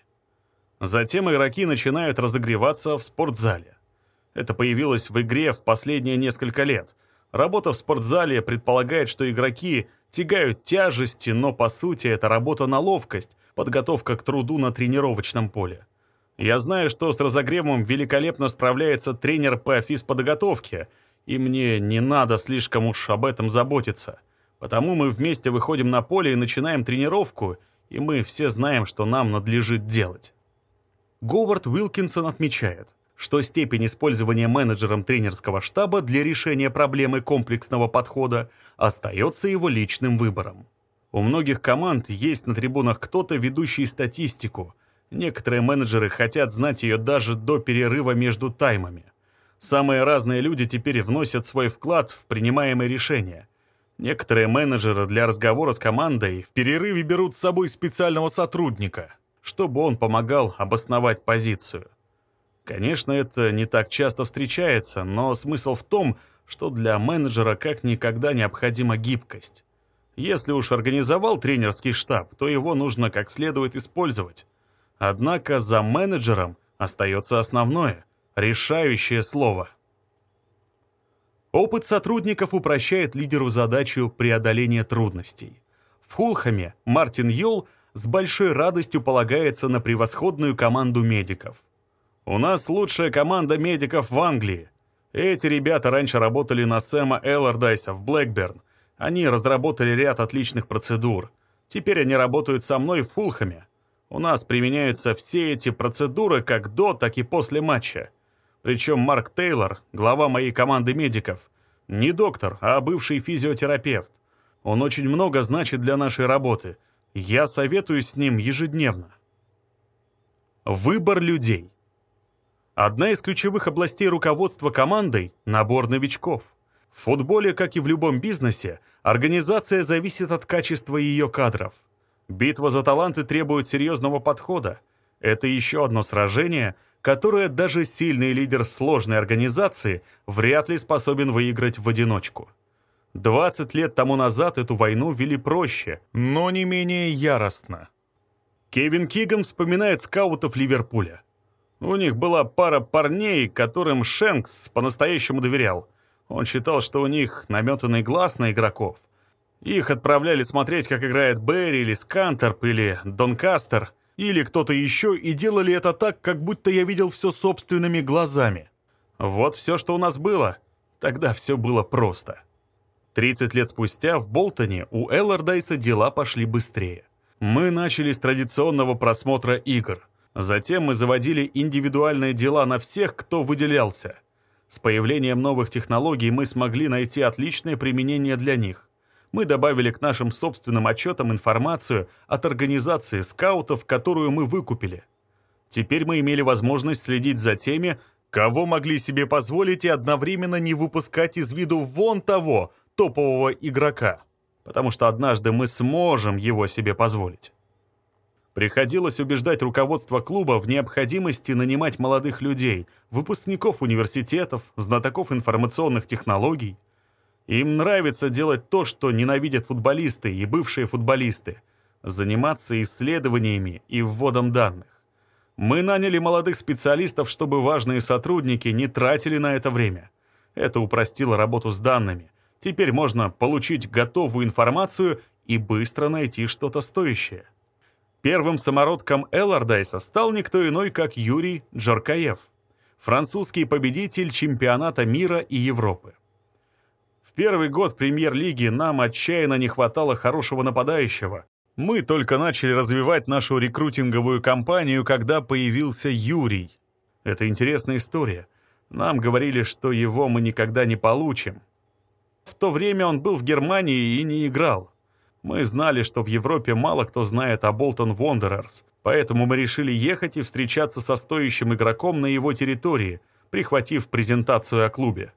Затем игроки начинают разогреваться в спортзале. Это появилось в игре в последние несколько лет. Работа в спортзале предполагает, что игроки тягают тяжести, но по сути это работа на ловкость, подготовка к труду на тренировочном поле. Я знаю, что с разогревом великолепно справляется тренер по физподготовке – и мне не надо слишком уж об этом заботиться. Потому мы вместе выходим на поле и начинаем тренировку, и мы все знаем, что нам надлежит делать. Говард Уилкинсон отмечает, что степень использования менеджером тренерского штаба для решения проблемы комплексного подхода остается его личным выбором. У многих команд есть на трибунах кто-то, ведущий статистику. Некоторые менеджеры хотят знать ее даже до перерыва между таймами. Самые разные люди теперь вносят свой вклад в принимаемые решения. Некоторые менеджеры для разговора с командой в перерыве берут с собой специального сотрудника, чтобы он помогал обосновать позицию. Конечно, это не так часто встречается, но смысл в том, что для менеджера как никогда необходима гибкость. Если уж организовал тренерский штаб, то его нужно как следует использовать. Однако за менеджером остается основное — решающее слово. Опыт сотрудников упрощает лидеру задачу преодоления трудностей. В Хулхаме Мартин Йол с большой радостью полагается на превосходную команду медиков. «У нас лучшая команда медиков в Англии. Эти ребята раньше работали на Сэма Эллардайса в Блэкберн. Они разработали ряд отличных процедур. Теперь они работают со мной в Фулхаме. У нас применяются все эти процедуры как до, так и после матча. Причем Марк Тейлор, глава моей команды медиков, не доктор, а бывший физиотерапевт. Он очень много значит для нашей работы. Я советуюсь с ним ежедневно. Выбор людей. Одна из ключевых областей руководства командой – набор новичков. В футболе, как и в любом бизнесе, организация зависит от качества ее кадров. Битва за таланты требует серьезного подхода. Это еще одно сражение, которое даже сильный лидер сложной организации вряд ли способен выиграть в одиночку. 20 лет тому назад эту войну вели проще, но не менее яростно. Кевин Киган вспоминает скаутов Ливерпуля. У них была пара парней, которым Шенкс по-настоящему доверял. Он считал, что у них наметанный глаз на игроков. Их отправляли смотреть, как играет Берри или Скантерп или Донкастер или кто-то еще, и делали это так, как будто я видел все собственными глазами. Вот все, что у нас было. Тогда все было просто. 30 лет спустя в Болтоне у Эллардайса дела пошли быстрее. Мы начали с традиционного просмотра игр – Затем мы заводили индивидуальные дела на всех, кто выделялся. С появлением новых технологий мы смогли найти отличное применение для них. Мы добавили к нашим собственным отчетам информацию от организации скаутов, которую мы выкупили. Теперь мы имели возможность следить за теми, кого могли себе позволить и одновременно не выпускать из виду вон того топового игрока, потому что однажды мы сможем его себе позволить. Приходилось убеждать руководство клуба в необходимости нанимать молодых людей, выпускников университетов, знатоков информационных технологий. Им нравится делать то, что ненавидят футболисты и бывшие футболисты, заниматься исследованиями и вводом данных. Мы наняли молодых специалистов, чтобы важные сотрудники не тратили на это время. Это упростило работу с данными. Теперь можно получить готовую информацию и быстро найти что-то стоящее. Первым самородком Эллардайса стал никто иной, как Юрий Джаркаев, французский победитель чемпионата мира и Европы. В первый год премьер-лиги нам отчаянно не хватало хорошего нападающего. Мы только начали развивать нашу рекрутинговую кампанию, когда появился Юрий. Это интересная история. Нам говорили, что его мы никогда не получим. В то время он был в Германии и не играл. Мы знали, что в Европе мало кто знает о Болтон Вондерерс, поэтому мы решили ехать и встречаться со стоящим игроком на его территории, прихватив презентацию о клубе.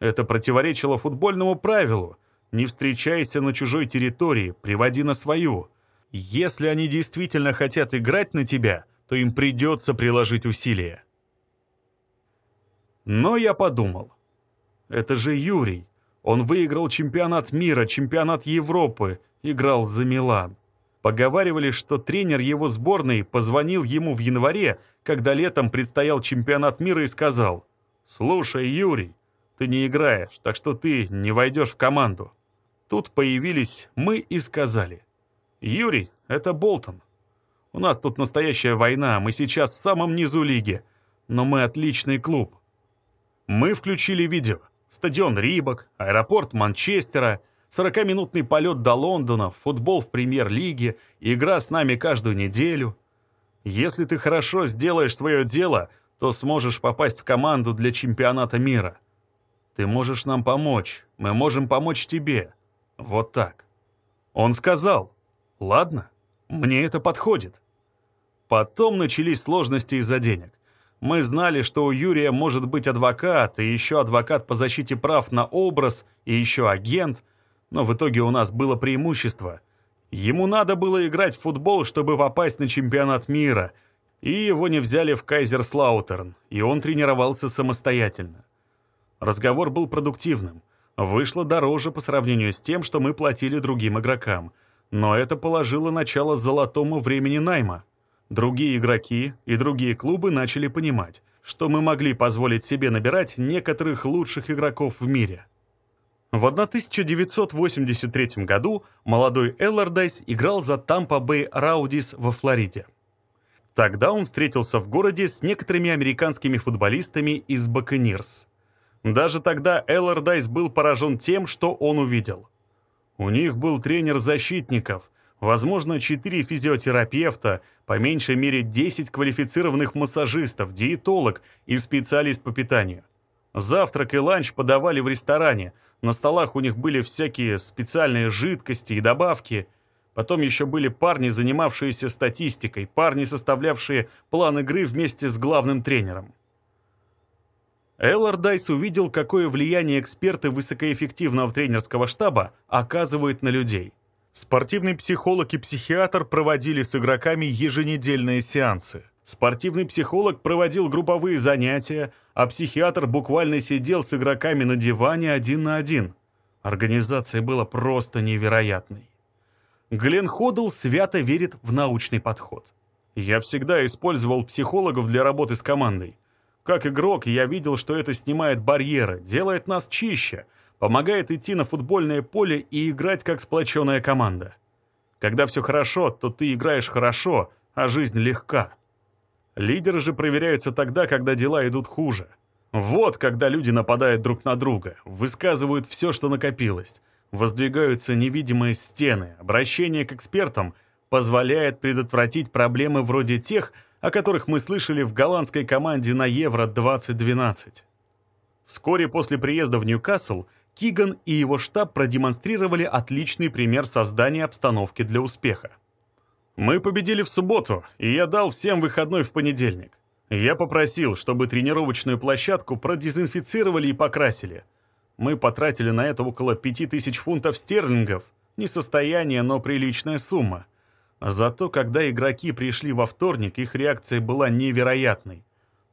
Это противоречило футбольному правилу «не встречайся на чужой территории, приводи на свою». Если они действительно хотят играть на тебя, то им придется приложить усилия. Но я подумал, это же Юрий. Он выиграл чемпионат мира, чемпионат Европы, играл за Милан. Поговаривали, что тренер его сборной позвонил ему в январе, когда летом предстоял чемпионат мира и сказал, «Слушай, Юрий, ты не играешь, так что ты не войдешь в команду». Тут появились мы и сказали, «Юрий, это Болтон. У нас тут настоящая война, мы сейчас в самом низу лиги, но мы отличный клуб». Мы включили видео. Стадион Рибок, аэропорт Манчестера — 40-минутный полет до Лондона, футбол в премьер-лиге, игра с нами каждую неделю. Если ты хорошо сделаешь свое дело, то сможешь попасть в команду для чемпионата мира. Ты можешь нам помочь, мы можем помочь тебе. Вот так. Он сказал, ладно, мне это подходит. Потом начались сложности из-за денег. Мы знали, что у Юрия может быть адвокат, и еще адвокат по защите прав на образ, и еще агент — но в итоге у нас было преимущество. Ему надо было играть в футбол, чтобы попасть на чемпионат мира, и его не взяли в Кайзерслаутерн, и он тренировался самостоятельно. Разговор был продуктивным. Вышло дороже по сравнению с тем, что мы платили другим игрокам. Но это положило начало золотому времени найма. Другие игроки и другие клубы начали понимать, что мы могли позволить себе набирать некоторых лучших игроков в мире. В 1983 году молодой Эллардайс играл за Тампа Бэй Раудис во Флориде. Тогда он встретился в городе с некоторыми американскими футболистами из Бакенирс. Даже тогда Эллардайс был поражен тем, что он увидел. У них был тренер защитников, возможно, 4 физиотерапевта, по меньшей мере 10 квалифицированных массажистов, диетолог и специалист по питанию. Завтрак и ланч подавали в ресторане, на столах у них были всякие специальные жидкости и добавки. Потом еще были парни, занимавшиеся статистикой, парни, составлявшие план игры вместе с главным тренером. Эллардайс увидел, какое влияние эксперты высокоэффективного тренерского штаба оказывают на людей – Спортивный психолог и психиатр проводили с игроками еженедельные сеансы. Спортивный психолог проводил групповые занятия, а психиатр буквально сидел с игроками на диване один на один. Организация была просто невероятной. Глен Ходл свято верит в научный подход. Я всегда использовал психологов для работы с командой. Как игрок я видел, что это снимает барьеры, делает нас чище — помогает идти на футбольное поле и играть как сплоченная команда. Когда все хорошо, то ты играешь хорошо, а жизнь легка. Лидеры же проверяются тогда, когда дела идут хуже. Вот когда люди нападают друг на друга, высказывают все, что накопилось, воздвигаются невидимые стены, обращение к экспертам позволяет предотвратить проблемы вроде тех, о которых мы слышали в голландской команде на Евро-2012. Вскоре после приезда в Ньюкасл Киган и его штаб продемонстрировали отличный пример создания обстановки для успеха. Мы победили в субботу, и я дал всем выходной в понедельник. Я попросил, чтобы тренировочную площадку продезинфицировали и покрасили. Мы потратили на это около 5000 фунтов стерлингов. Не состояние, но приличная сумма. Зато, когда игроки пришли во вторник, их реакция была невероятной.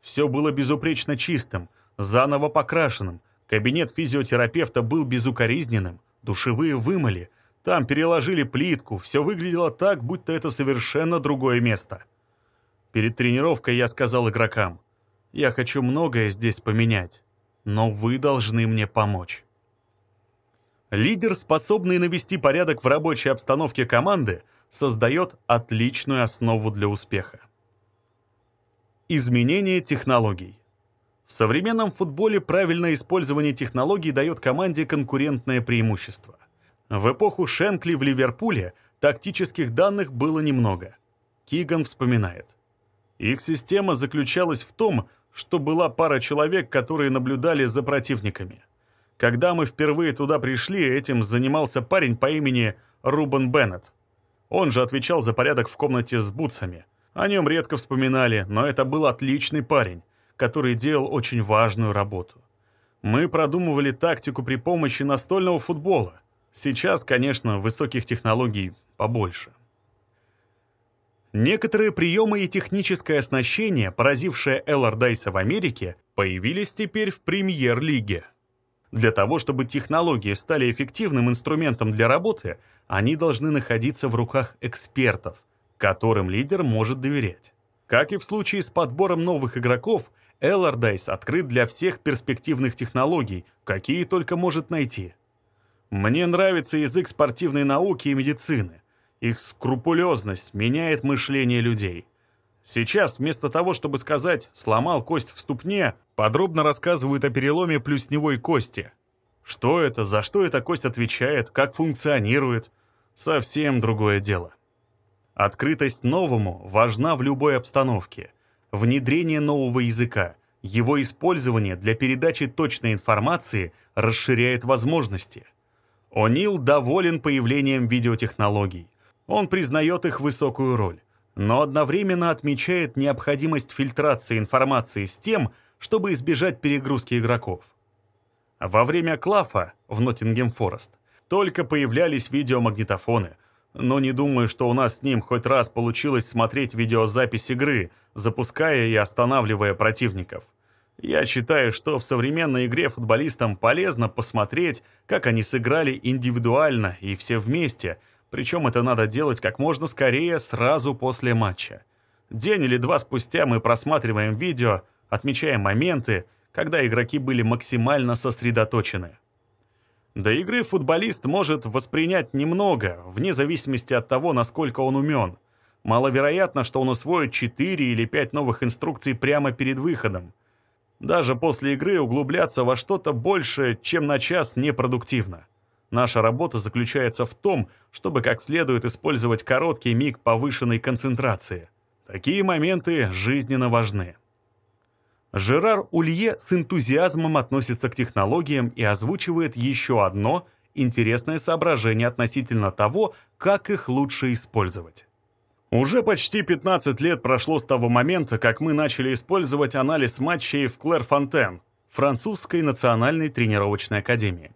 Все было безупречно чистым, заново покрашенным, Кабинет физиотерапевта был безукоризненным, душевые вымыли, там переложили плитку, все выглядело так, будто это совершенно другое место. Перед тренировкой я сказал игрокам, я хочу многое здесь поменять, но вы должны мне помочь. Лидер, способный навести порядок в рабочей обстановке команды, создает отличную основу для успеха. Изменение технологий. В современном футболе правильное использование технологий дает команде конкурентное преимущество. В эпоху Шенкли в Ливерпуле тактических данных было немного. Киган вспоминает. Их система заключалась в том, что была пара человек, которые наблюдали за противниками. Когда мы впервые туда пришли, этим занимался парень по имени Рубен Беннет. Он же отвечал за порядок в комнате с бутсами. О нем редко вспоминали, но это был отличный парень который делал очень важную работу. Мы продумывали тактику при помощи настольного футбола. Сейчас, конечно, высоких технологий побольше. Некоторые приемы и техническое оснащение, поразившее Эллардайса в Америке, появились теперь в премьер-лиге. Для того, чтобы технологии стали эффективным инструментом для работы, они должны находиться в руках экспертов, которым лидер может доверять. Как и в случае с подбором новых игроков, Эллардайс открыт для всех перспективных технологий, какие только может найти. Мне нравится язык спортивной науки и медицины. Их скрупулезность меняет мышление людей. Сейчас вместо того, чтобы сказать «сломал кость в ступне», подробно рассказывают о переломе плюсневой кости. Что это, за что эта кость отвечает, как функционирует. Совсем другое дело. Открытость новому важна в любой обстановке – внедрение нового языка, его использование для передачи точной информации расширяет возможности. О'Нил доволен появлением видеотехнологий. Он признает их высокую роль, но одновременно отмечает необходимость фильтрации информации с тем, чтобы избежать перегрузки игроков. Во время клафа в Ноттингем Форест только появлялись видеомагнитофоны, но не думаю, что у нас с ним хоть раз получилось смотреть видеозапись игры, запуская и останавливая противников. Я считаю, что в современной игре футболистам полезно посмотреть, как они сыграли индивидуально и все вместе, причем это надо делать как можно скорее, сразу после матча. День или два спустя мы просматриваем видео, отмечая моменты, когда игроки были максимально сосредоточены. До игры футболист может воспринять немного, вне зависимости от того, насколько он умен. Маловероятно, что он усвоит 4 или 5 новых инструкций прямо перед выходом. Даже после игры углубляться во что-то больше, чем на час, непродуктивно. Наша работа заключается в том, чтобы как следует использовать короткий миг повышенной концентрации. Такие моменты жизненно важны. Жерар Улье с энтузиазмом относится к технологиям и озвучивает еще одно интересное соображение относительно того, как их лучше использовать. Уже почти 15 лет прошло с того момента, как мы начали использовать анализ матчей в Клэр-Фонтен, французской национальной тренировочной академии.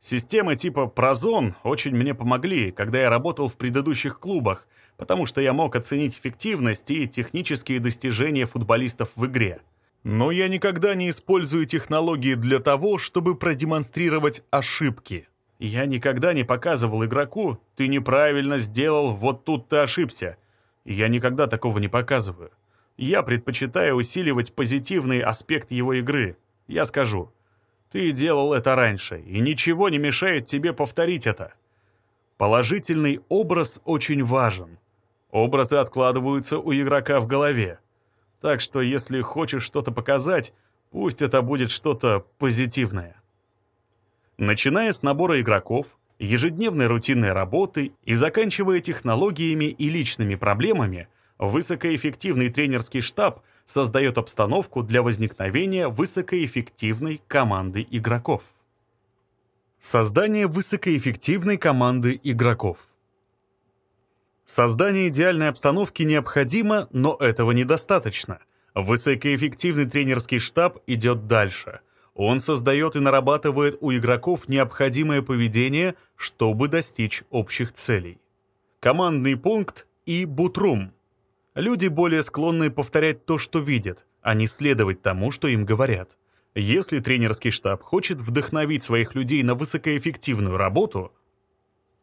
Системы типа Прозон очень мне помогли, когда я работал в предыдущих клубах, потому что я мог оценить эффективность и технические достижения футболистов в игре – но я никогда не использую технологии для того, чтобы продемонстрировать ошибки. Я никогда не показывал игроку, ты неправильно сделал, вот тут ты ошибся. Я никогда такого не показываю. Я предпочитаю усиливать позитивный аспект его игры. Я скажу, ты делал это раньше, и ничего не мешает тебе повторить это. Положительный образ очень важен. Образы откладываются у игрока в голове. Так что если хочешь что-то показать, пусть это будет что-то позитивное. Начиная с набора игроков, ежедневной рутинной работы и заканчивая технологиями и личными проблемами, высокоэффективный тренерский штаб создает обстановку для возникновения высокоэффективной команды игроков. Создание высокоэффективной команды игроков – Создание идеальной обстановки необходимо, но этого недостаточно. Высокоэффективный тренерский штаб идет дальше. Он создает и нарабатывает у игроков необходимое поведение, чтобы достичь общих целей. Командный пункт и бутрум. Люди более склонны повторять то, что видят, а не следовать тому, что им говорят. Если тренерский штаб хочет вдохновить своих людей на высокоэффективную работу,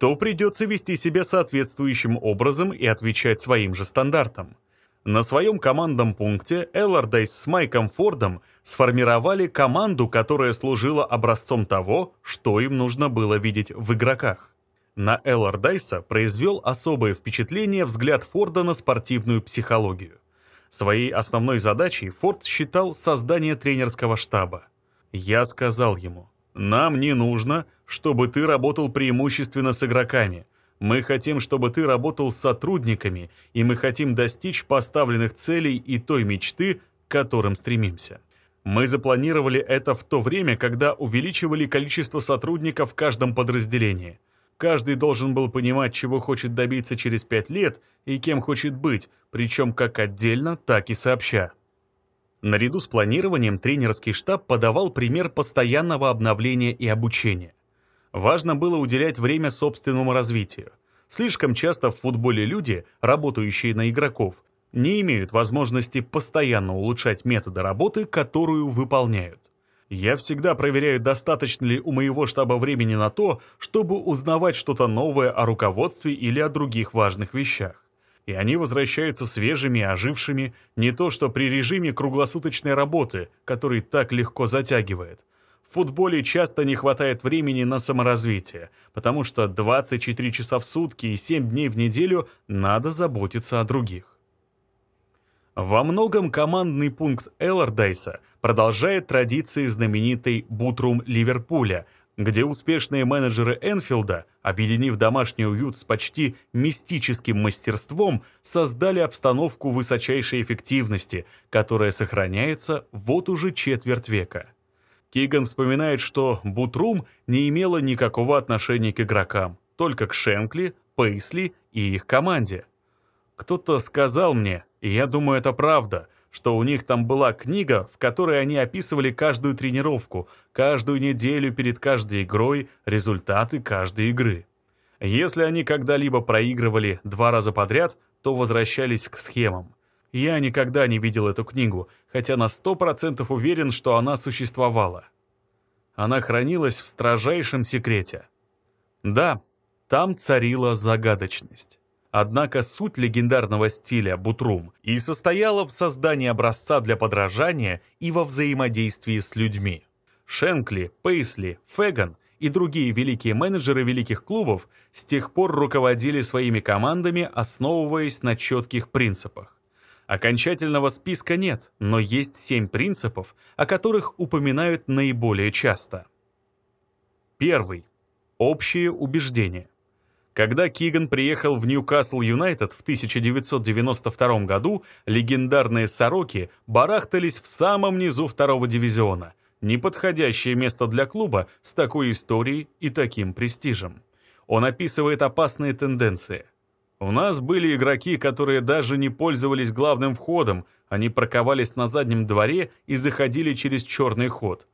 то придется вести себя соответствующим образом и отвечать своим же стандартам. На своем командном пункте Эллардайс с Майком Фордом сформировали команду, которая служила образцом того, что им нужно было видеть в игроках. На Эллардайса произвел особое впечатление взгляд Форда на спортивную психологию. Своей основной задачей Форд считал создание тренерского штаба. Я сказал ему, нам не нужно, чтобы ты работал преимущественно с игроками. Мы хотим, чтобы ты работал с сотрудниками, и мы хотим достичь поставленных целей и той мечты, к которым стремимся. Мы запланировали это в то время, когда увеличивали количество сотрудников в каждом подразделении. Каждый должен был понимать, чего хочет добиться через пять лет и кем хочет быть, причем как отдельно, так и сообща. Наряду с планированием тренерский штаб подавал пример постоянного обновления и обучения. Важно было уделять время собственному развитию. Слишком часто в футболе люди, работающие на игроков, не имеют возможности постоянно улучшать методы работы, которую выполняют. Я всегда проверяю, достаточно ли у моего штаба времени на то, чтобы узнавать что-то новое о руководстве или о других важных вещах и они возвращаются свежими ожившими, не то что при режиме круглосуточной работы, который так легко затягивает. В футболе часто не хватает времени на саморазвитие, потому что 24 часа в сутки и 7 дней в неделю надо заботиться о других. Во многом командный пункт Эллардайса продолжает традиции знаменитой «Бутрум Ливерпуля», где успешные менеджеры Энфилда, объединив домашний уют с почти мистическим мастерством, создали обстановку высочайшей эффективности, которая сохраняется вот уже четверть века. Киган вспоминает, что Бутрум не имела никакого отношения к игрокам, только к Шенкли, Пейсли и их команде. Кто-то сказал мне, и я думаю, это правда, что у них там была книга, в которой они описывали каждую тренировку, каждую неделю перед каждой игрой, результаты каждой игры. Если они когда-либо проигрывали два раза подряд, то возвращались к схемам. Я никогда не видел эту книгу, хотя на сто процентов уверен, что она существовала. Она хранилась в строжайшем секрете. Да, там царила загадочность. Однако суть легендарного стиля «Бутрум» и состояла в создании образца для подражания и во взаимодействии с людьми. Шенкли, Пейсли, Феган и другие великие менеджеры великих клубов с тех пор руководили своими командами, основываясь на четких принципах. Окончательного списка нет, но есть семь принципов, о которых упоминают наиболее часто. Первый. Общие убеждения. Когда Киган приехал в Ньюкасл Юнайтед в 1992 году, легендарные «Сороки» барахтались в самом низу второго дивизиона. Неподходящее место для клуба с такой историей и таким престижем. Он описывает опасные тенденции. У нас были игроки, которые даже не пользовались главным входом, они парковались на заднем дворе и заходили через черный ход.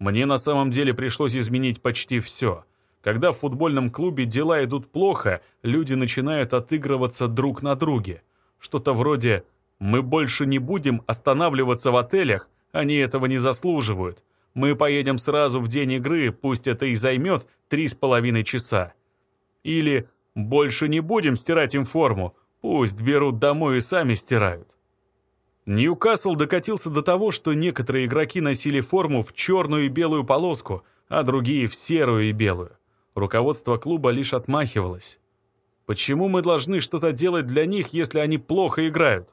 Мне на самом деле пришлось изменить почти все — когда в футбольном клубе дела идут плохо, люди начинают отыгрываться друг на друге. Что-то вроде «мы больше не будем останавливаться в отелях, они этого не заслуживают. Мы поедем сразу в день игры, пусть это и займет три с половиной часа». Или «больше не будем стирать им форму, пусть берут домой и сами стирают». Ньюкасл докатился до того, что некоторые игроки носили форму в черную и белую полоску, а другие в серую и белую. Руководство клуба лишь отмахивалось. Почему мы должны что-то делать для них, если они плохо играют?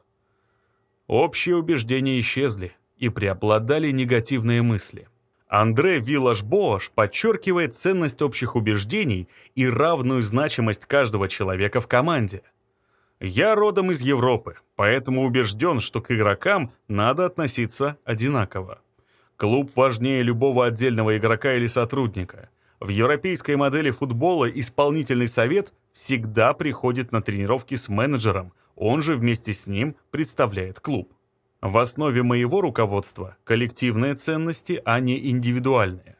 Общие убеждения исчезли, и преобладали негативные мысли. Андре Виллаш-Боаш подчеркивает ценность общих убеждений и равную значимость каждого человека в команде. «Я родом из Европы, поэтому убежден, что к игрокам надо относиться одинаково. Клуб важнее любого отдельного игрока или сотрудника – в европейской модели футбола исполнительный совет всегда приходит на тренировки с менеджером, он же вместе с ним представляет клуб. В основе моего руководства коллективные ценности, а не индивидуальные.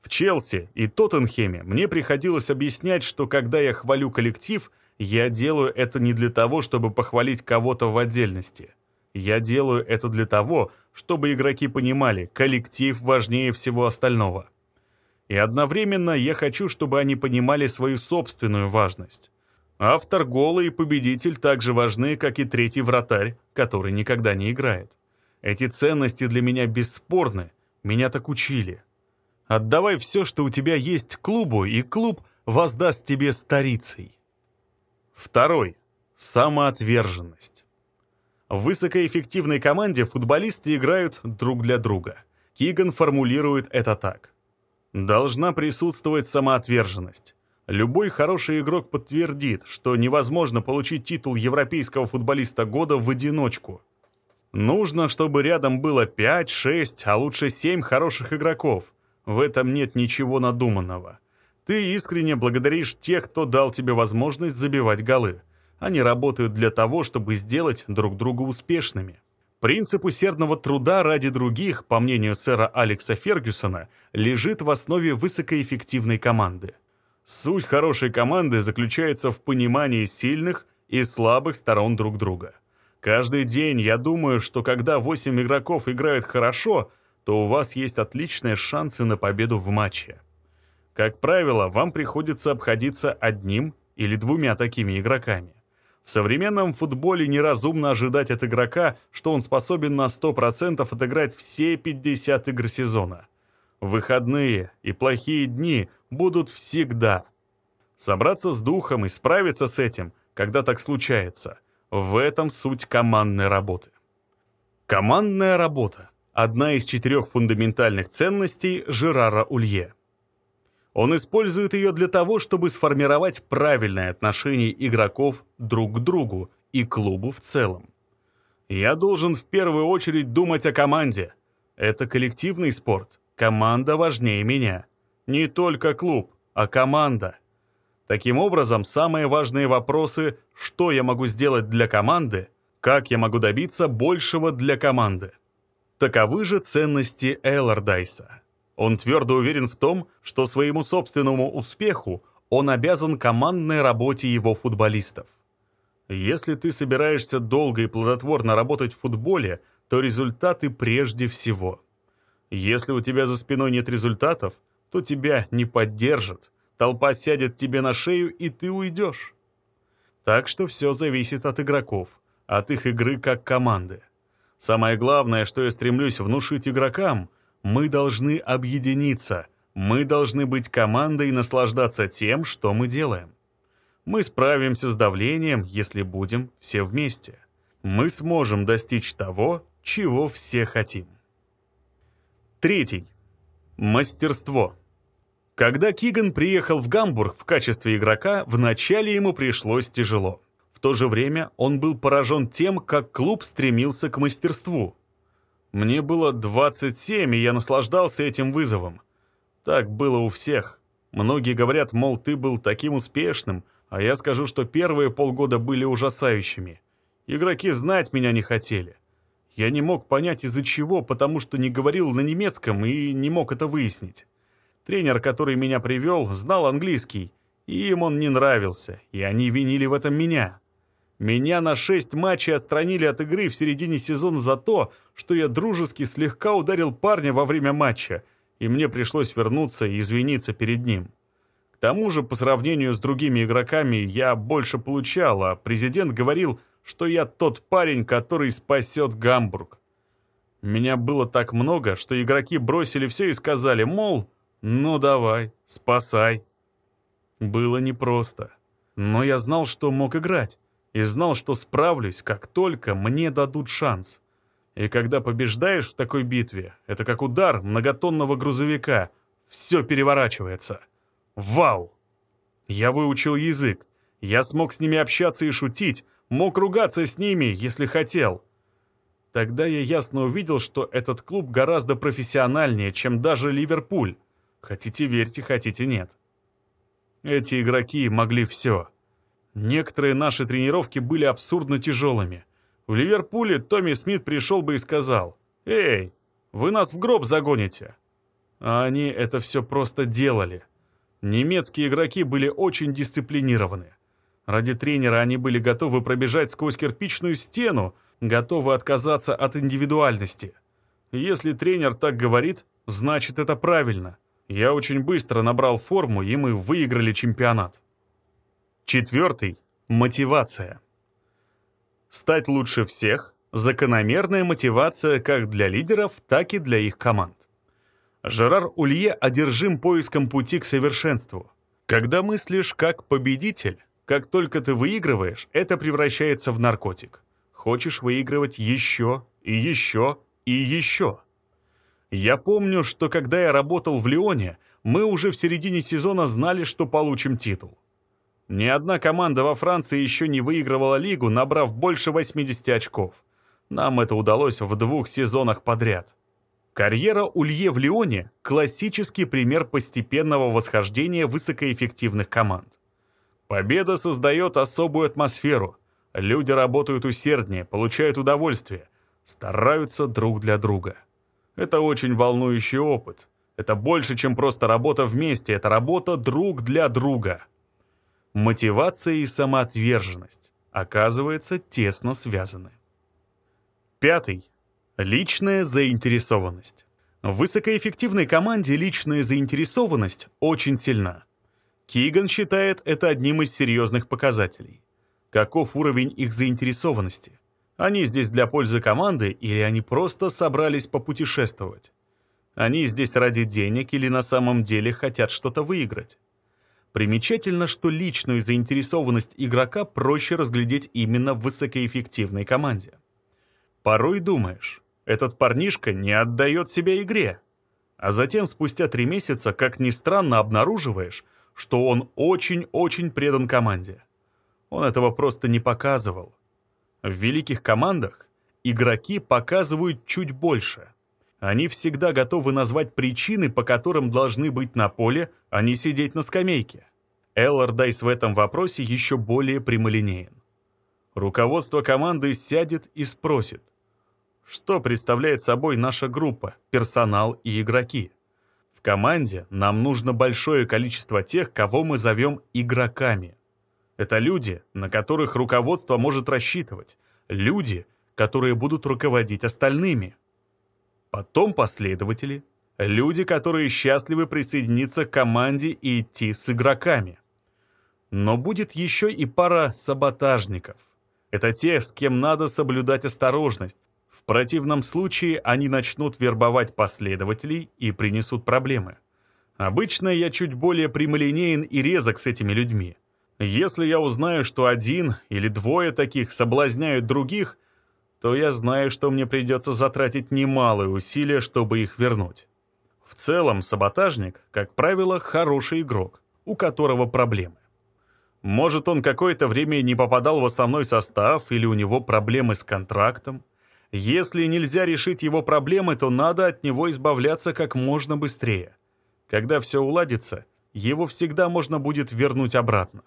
В Челси и Тоттенхеме мне приходилось объяснять, что когда я хвалю коллектив, я делаю это не для того, чтобы похвалить кого-то в отдельности. Я делаю это для того, чтобы игроки понимали, коллектив важнее всего остального. И одновременно я хочу, чтобы они понимали свою собственную важность. Автор гола и победитель так же важны, как и третий вратарь, который никогда не играет. Эти ценности для меня бесспорны, меня так учили. Отдавай все, что у тебя есть клубу, и клуб воздаст тебе старицей. Второй. Самоотверженность. В высокоэффективной команде футболисты играют друг для друга. Киган формулирует это так. Должна присутствовать самоотверженность. Любой хороший игрок подтвердит, что невозможно получить титул Европейского футболиста года в одиночку. Нужно, чтобы рядом было 5, 6, а лучше 7 хороших игроков. В этом нет ничего надуманного. Ты искренне благодаришь тех, кто дал тебе возможность забивать голы. Они работают для того, чтобы сделать друг друга успешными. Принцип усердного труда ради других, по мнению сэра Алекса Фергюсона, лежит в основе высокоэффективной команды. Суть хорошей команды заключается в понимании сильных и слабых сторон друг друга. Каждый день я думаю, что когда 8 игроков играют хорошо, то у вас есть отличные шансы на победу в матче. Как правило, вам приходится обходиться одним или двумя такими игроками. В современном футболе неразумно ожидать от игрока, что он способен на 100% отыграть все 50 игр сезона. Выходные и плохие дни будут всегда. Собраться с духом и справиться с этим, когда так случается, в этом суть командной работы. Командная работа – одна из четырех фундаментальных ценностей Жерара Улье – он использует ее для того, чтобы сформировать правильное отношение игроков друг к другу и клубу в целом. Я должен в первую очередь думать о команде. Это коллективный спорт. Команда важнее меня. Не только клуб, а команда. Таким образом, самые важные вопросы «что я могу сделать для команды?», «как я могу добиться большего для команды?». Таковы же ценности Эллардайса. Он твердо уверен в том, что своему собственному успеху он обязан командной работе его футболистов. Если ты собираешься долго и плодотворно работать в футболе, то результаты прежде всего. Если у тебя за спиной нет результатов, то тебя не поддержат, толпа сядет тебе на шею, и ты уйдешь. Так что все зависит от игроков, от их игры как команды. Самое главное, что я стремлюсь внушить игрокам, мы должны объединиться, мы должны быть командой и наслаждаться тем, что мы делаем. Мы справимся с давлением, если будем все вместе. Мы сможем достичь того, чего все хотим. Третий. Мастерство. Когда Киган приехал в Гамбург в качестве игрока, вначале ему пришлось тяжело. В то же время он был поражен тем, как клуб стремился к мастерству. Мне было 27, и я наслаждался этим вызовом. Так было у всех. Многие говорят, мол, ты был таким успешным, а я скажу, что первые полгода были ужасающими. Игроки знать меня не хотели. Я не мог понять из-за чего, потому что не говорил на немецком и не мог это выяснить. Тренер, который меня привел, знал английский, и им он не нравился, и они винили в этом меня. Меня на шесть матчей отстранили от игры в середине сезона за то, что я дружески слегка ударил парня во время матча, и мне пришлось вернуться и извиниться перед ним. К тому же, по сравнению с другими игроками, я больше получал, а президент говорил, что я тот парень, который спасет Гамбург. Меня было так много, что игроки бросили все и сказали, мол, «Ну давай, спасай». Было непросто. Но я знал, что мог играть. И знал, что справлюсь, как только мне дадут шанс. И когда побеждаешь в такой битве, это как удар многотонного грузовика. Все переворачивается. Вау! Я выучил язык. Я смог с ними общаться и шутить, мог ругаться с ними, если хотел. Тогда я ясно увидел, что этот клуб гораздо профессиональнее, чем даже Ливерпуль. Хотите верьте, хотите нет. Эти игроки могли все. Некоторые наши тренировки были абсурдно тяжелыми. В Ливерпуле Томми Смит пришел бы и сказал, «Эй, вы нас в гроб загоните». А они это все просто делали. Немецкие игроки были очень дисциплинированы. Ради тренера они были готовы пробежать сквозь кирпичную стену, готовы отказаться от индивидуальности. Если тренер так говорит, значит это правильно. Я очень быстро набрал форму, и мы выиграли чемпионат. Четвертый – мотивация. Стать лучше всех – закономерная мотивация как для лидеров, так и для их команд. Жерар Улье одержим поиском пути к совершенству. Когда мыслишь как победитель, как только ты выигрываешь, это превращается в наркотик. Хочешь выигрывать еще и еще и еще. Я помню, что когда я работал в Лионе, мы уже в середине сезона знали, что получим титул. Ни одна команда во Франции еще не выигрывала лигу, набрав больше 80 очков. Нам это удалось в двух сезонах подряд. Карьера Улье в Лионе – классический пример постепенного восхождения высокоэффективных команд. Победа создает особую атмосферу. Люди работают усерднее, получают удовольствие, стараются друг для друга. Это очень волнующий опыт. Это больше, чем просто работа вместе, это работа друг для друга. Мотивация и самоотверженность, оказывается, тесно связаны. Пятый. Личная заинтересованность. В высокоэффективной команде личная заинтересованность очень сильна. Киган считает это одним из серьезных показателей. Каков уровень их заинтересованности? Они здесь для пользы команды или они просто собрались попутешествовать? Они здесь ради денег или на самом деле хотят что-то выиграть? Примечательно, что личную заинтересованность игрока проще разглядеть именно в высокоэффективной команде. Порой думаешь, этот парнишка не отдает себя игре. А затем, спустя три месяца, как ни странно, обнаруживаешь, что он очень-очень предан команде. Он этого просто не показывал. В великих командах игроки показывают чуть больше. Они всегда готовы назвать причины, по которым должны быть на поле, а не сидеть на скамейке. Эллардайс в этом вопросе еще более прямолинеен. Руководство команды сядет и спросит, что представляет собой наша группа, персонал и игроки. В команде нам нужно большое количество тех, кого мы зовем игроками – это люди, на которых руководство может рассчитывать. Люди, которые будут руководить остальными. Потом последователи. Люди, которые счастливы присоединиться к команде и идти с игроками. Но будет еще и пара саботажников. Это те, с кем надо соблюдать осторожность. В противном случае они начнут вербовать последователей и принесут проблемы. Обычно я чуть более прямолинеен и резок с этими людьми. Если я узнаю, что один или двое таких соблазняют других, то я знаю, что мне придется затратить немалые усилия, чтобы их вернуть. В целом, саботажник, как правило, хороший игрок, у которого проблемы. Может, он какое-то время не попадал в основной состав или у него проблемы с контрактом. Если нельзя решить его проблемы, то надо от него избавляться как можно быстрее. Когда все уладится, его всегда можно будет вернуть обратно.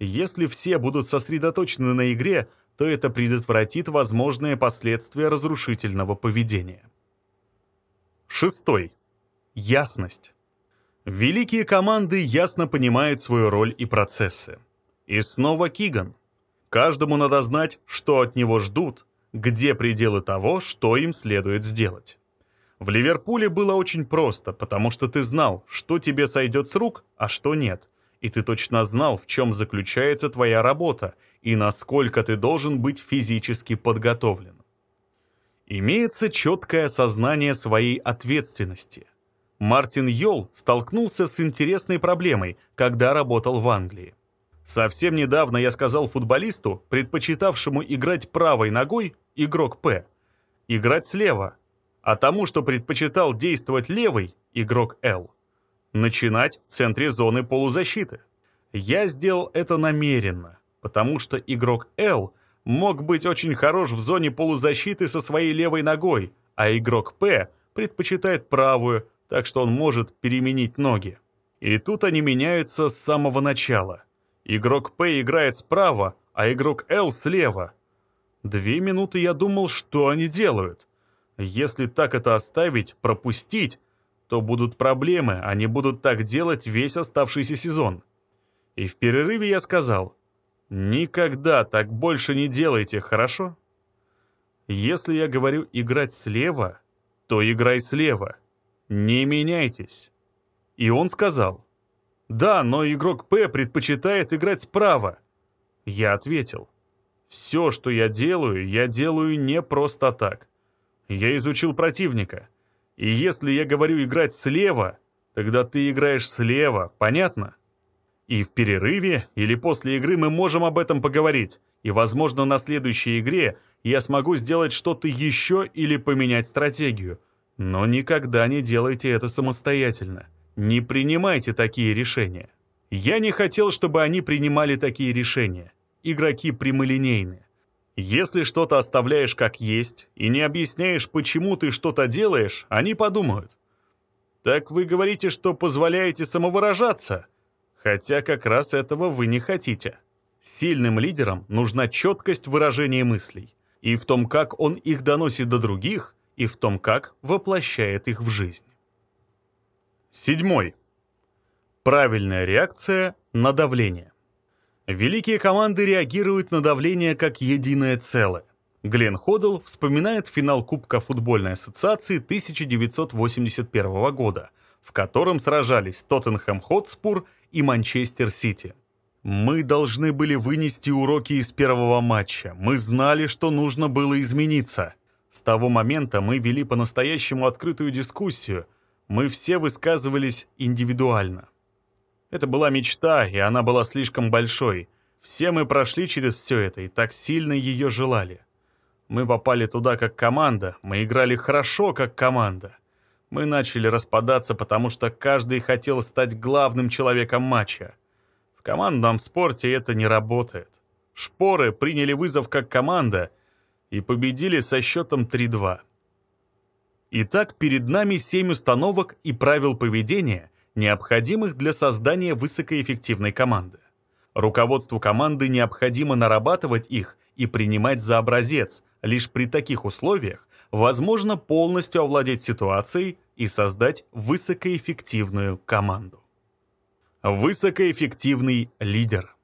Если все будут сосредоточены на игре, то это предотвратит возможные последствия разрушительного поведения. Шестой. Ясность. Великие команды ясно понимают свою роль и процессы. И снова Киган. Каждому надо знать, что от него ждут, где пределы того, что им следует сделать. В Ливерпуле было очень просто, потому что ты знал, что тебе сойдет с рук, а что нет – и ты точно знал, в чем заключается твоя работа и насколько ты должен быть физически подготовлен. Имеется четкое осознание своей ответственности. Мартин Йол столкнулся с интересной проблемой, когда работал в Англии. Совсем недавно я сказал футболисту, предпочитавшему играть правой ногой, игрок П, играть слева, а тому, что предпочитал действовать левой, игрок Л, начинать в центре зоны полузащиты. Я сделал это намеренно, потому что игрок L мог быть очень хорош в зоне полузащиты со своей левой ногой, а игрок P предпочитает правую, так что он может переменить ноги. И тут они меняются с самого начала. Игрок P играет справа, а игрок L слева. Две минуты я думал, что они делают. Если так это оставить, пропустить, то будут проблемы, они будут так делать весь оставшийся сезон. И в перерыве я сказал, никогда так больше не делайте, хорошо? Если я говорю играть слева, то играй слева. Не меняйтесь. И он сказал, да, но игрок П предпочитает играть справа. Я ответил, все, что я делаю, я делаю не просто так. Я изучил противника. И если я говорю играть слева, тогда ты играешь слева, понятно? И в перерыве или после игры мы можем об этом поговорить. И, возможно, на следующей игре я смогу сделать что-то еще или поменять стратегию. Но никогда не делайте это самостоятельно. Не принимайте такие решения. Я не хотел, чтобы они принимали такие решения. Игроки прямолинейны. Если что-то оставляешь как есть и не объясняешь, почему ты что-то делаешь, они подумают. Так вы говорите, что позволяете самовыражаться, хотя как раз этого вы не хотите. Сильным лидерам нужна четкость выражения мыслей, и в том, как он их доносит до других, и в том, как воплощает их в жизнь. Седьмой. Правильная реакция на давление. Великие команды реагируют на давление как единое целое. Глен Ходл вспоминает финал Кубка футбольной ассоциации 1981 года, в котором сражались Тоттенхэм Хотспур и Манчестер Сити. Мы должны были вынести уроки из первого матча. Мы знали, что нужно было измениться. С того момента мы вели по-настоящему открытую дискуссию. Мы все высказывались индивидуально. Это была мечта, и она была слишком большой. Все мы прошли через все это и так сильно ее желали. Мы попали туда как команда, мы играли хорошо как команда. Мы начали распадаться, потому что каждый хотел стать главным человеком матча. В командном спорте это не работает. Шпоры приняли вызов как команда и победили со счетом 3-2. Итак, перед нами семь установок и правил поведения – необходимых для создания высокоэффективной команды. Руководству команды необходимо нарабатывать их и принимать за образец. Лишь при таких условиях возможно полностью овладеть ситуацией и создать высокоэффективную команду. Высокоэффективный лидер.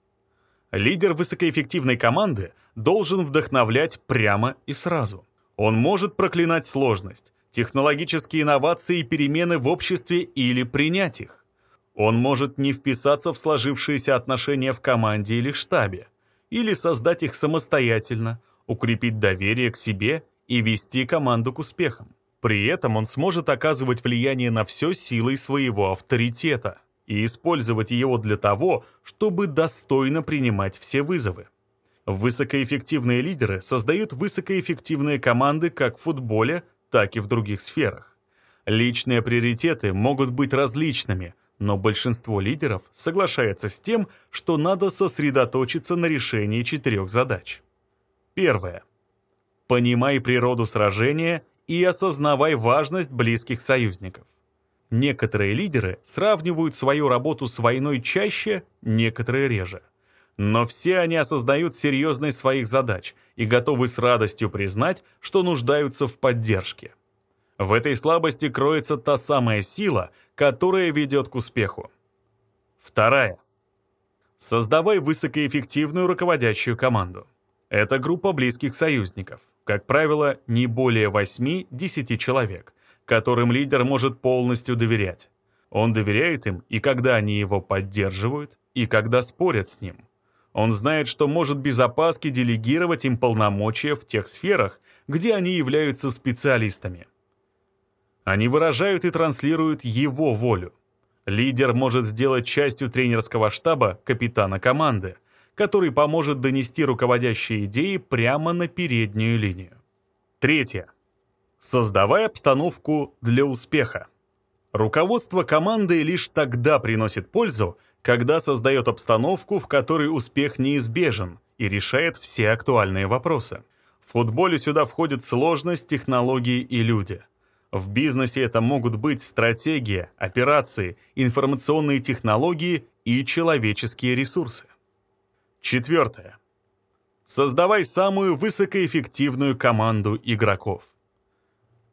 Лидер высокоэффективной команды должен вдохновлять прямо и сразу. Он может проклинать сложность, технологические инновации и перемены в обществе или принять их. Он может не вписаться в сложившиеся отношения в команде или штабе, или создать их самостоятельно, укрепить доверие к себе и вести команду к успехам. При этом он сможет оказывать влияние на все силой своего авторитета и использовать его для того, чтобы достойно принимать все вызовы. Высокоэффективные лидеры создают высокоэффективные команды как в футболе, так и в других сферах. Личные приоритеты могут быть различными, но большинство лидеров соглашается с тем, что надо сосредоточиться на решении четырех задач. Первое. Понимай природу сражения и осознавай важность близких союзников. Некоторые лидеры сравнивают свою работу с войной чаще, некоторые реже. Но все они осознают серьезность своих задач и готовы с радостью признать, что нуждаются в поддержке. В этой слабости кроется та самая сила, которая ведет к успеху. Вторая. Создавай высокоэффективную руководящую команду. Это группа близких союзников, как правило, не более 8-10 человек, которым лидер может полностью доверять. Он доверяет им и когда они его поддерживают, и когда спорят с ним. Он знает, что может без опаски делегировать им полномочия в тех сферах, где они являются специалистами. Они выражают и транслируют его волю. Лидер может сделать частью тренерского штаба капитана команды, который поможет донести руководящие идеи прямо на переднюю линию. Третье. Создавай обстановку для успеха. Руководство командой лишь тогда приносит пользу, когда создает обстановку, в которой успех неизбежен и решает все актуальные вопросы. В футболе сюда входят сложность, технологии и люди. В бизнесе это могут быть стратегия, операции, информационные технологии и человеческие ресурсы. Четвертое. Создавай самую высокоэффективную команду игроков.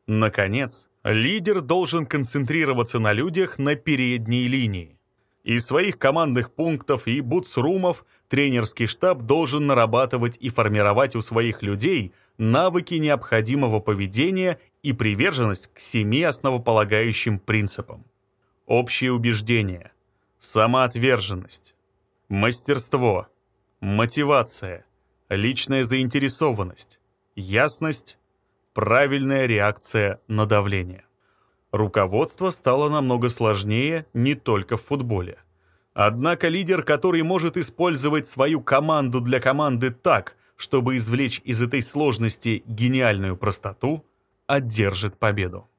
Наконец, лидер должен концентрироваться на людях на передней линии. Из своих командных пунктов и бутсрумов тренерский штаб должен нарабатывать и формировать у своих людей навыки необходимого поведения и приверженность к семи основополагающим принципам. Общее убеждение, самоотверженность, мастерство, мотивация, личная заинтересованность, ясность, правильная реакция на давление. Руководство стало намного сложнее не только в футболе. Однако лидер, который может использовать свою команду для команды так, чтобы извлечь из этой сложности гениальную простоту, одержит победу.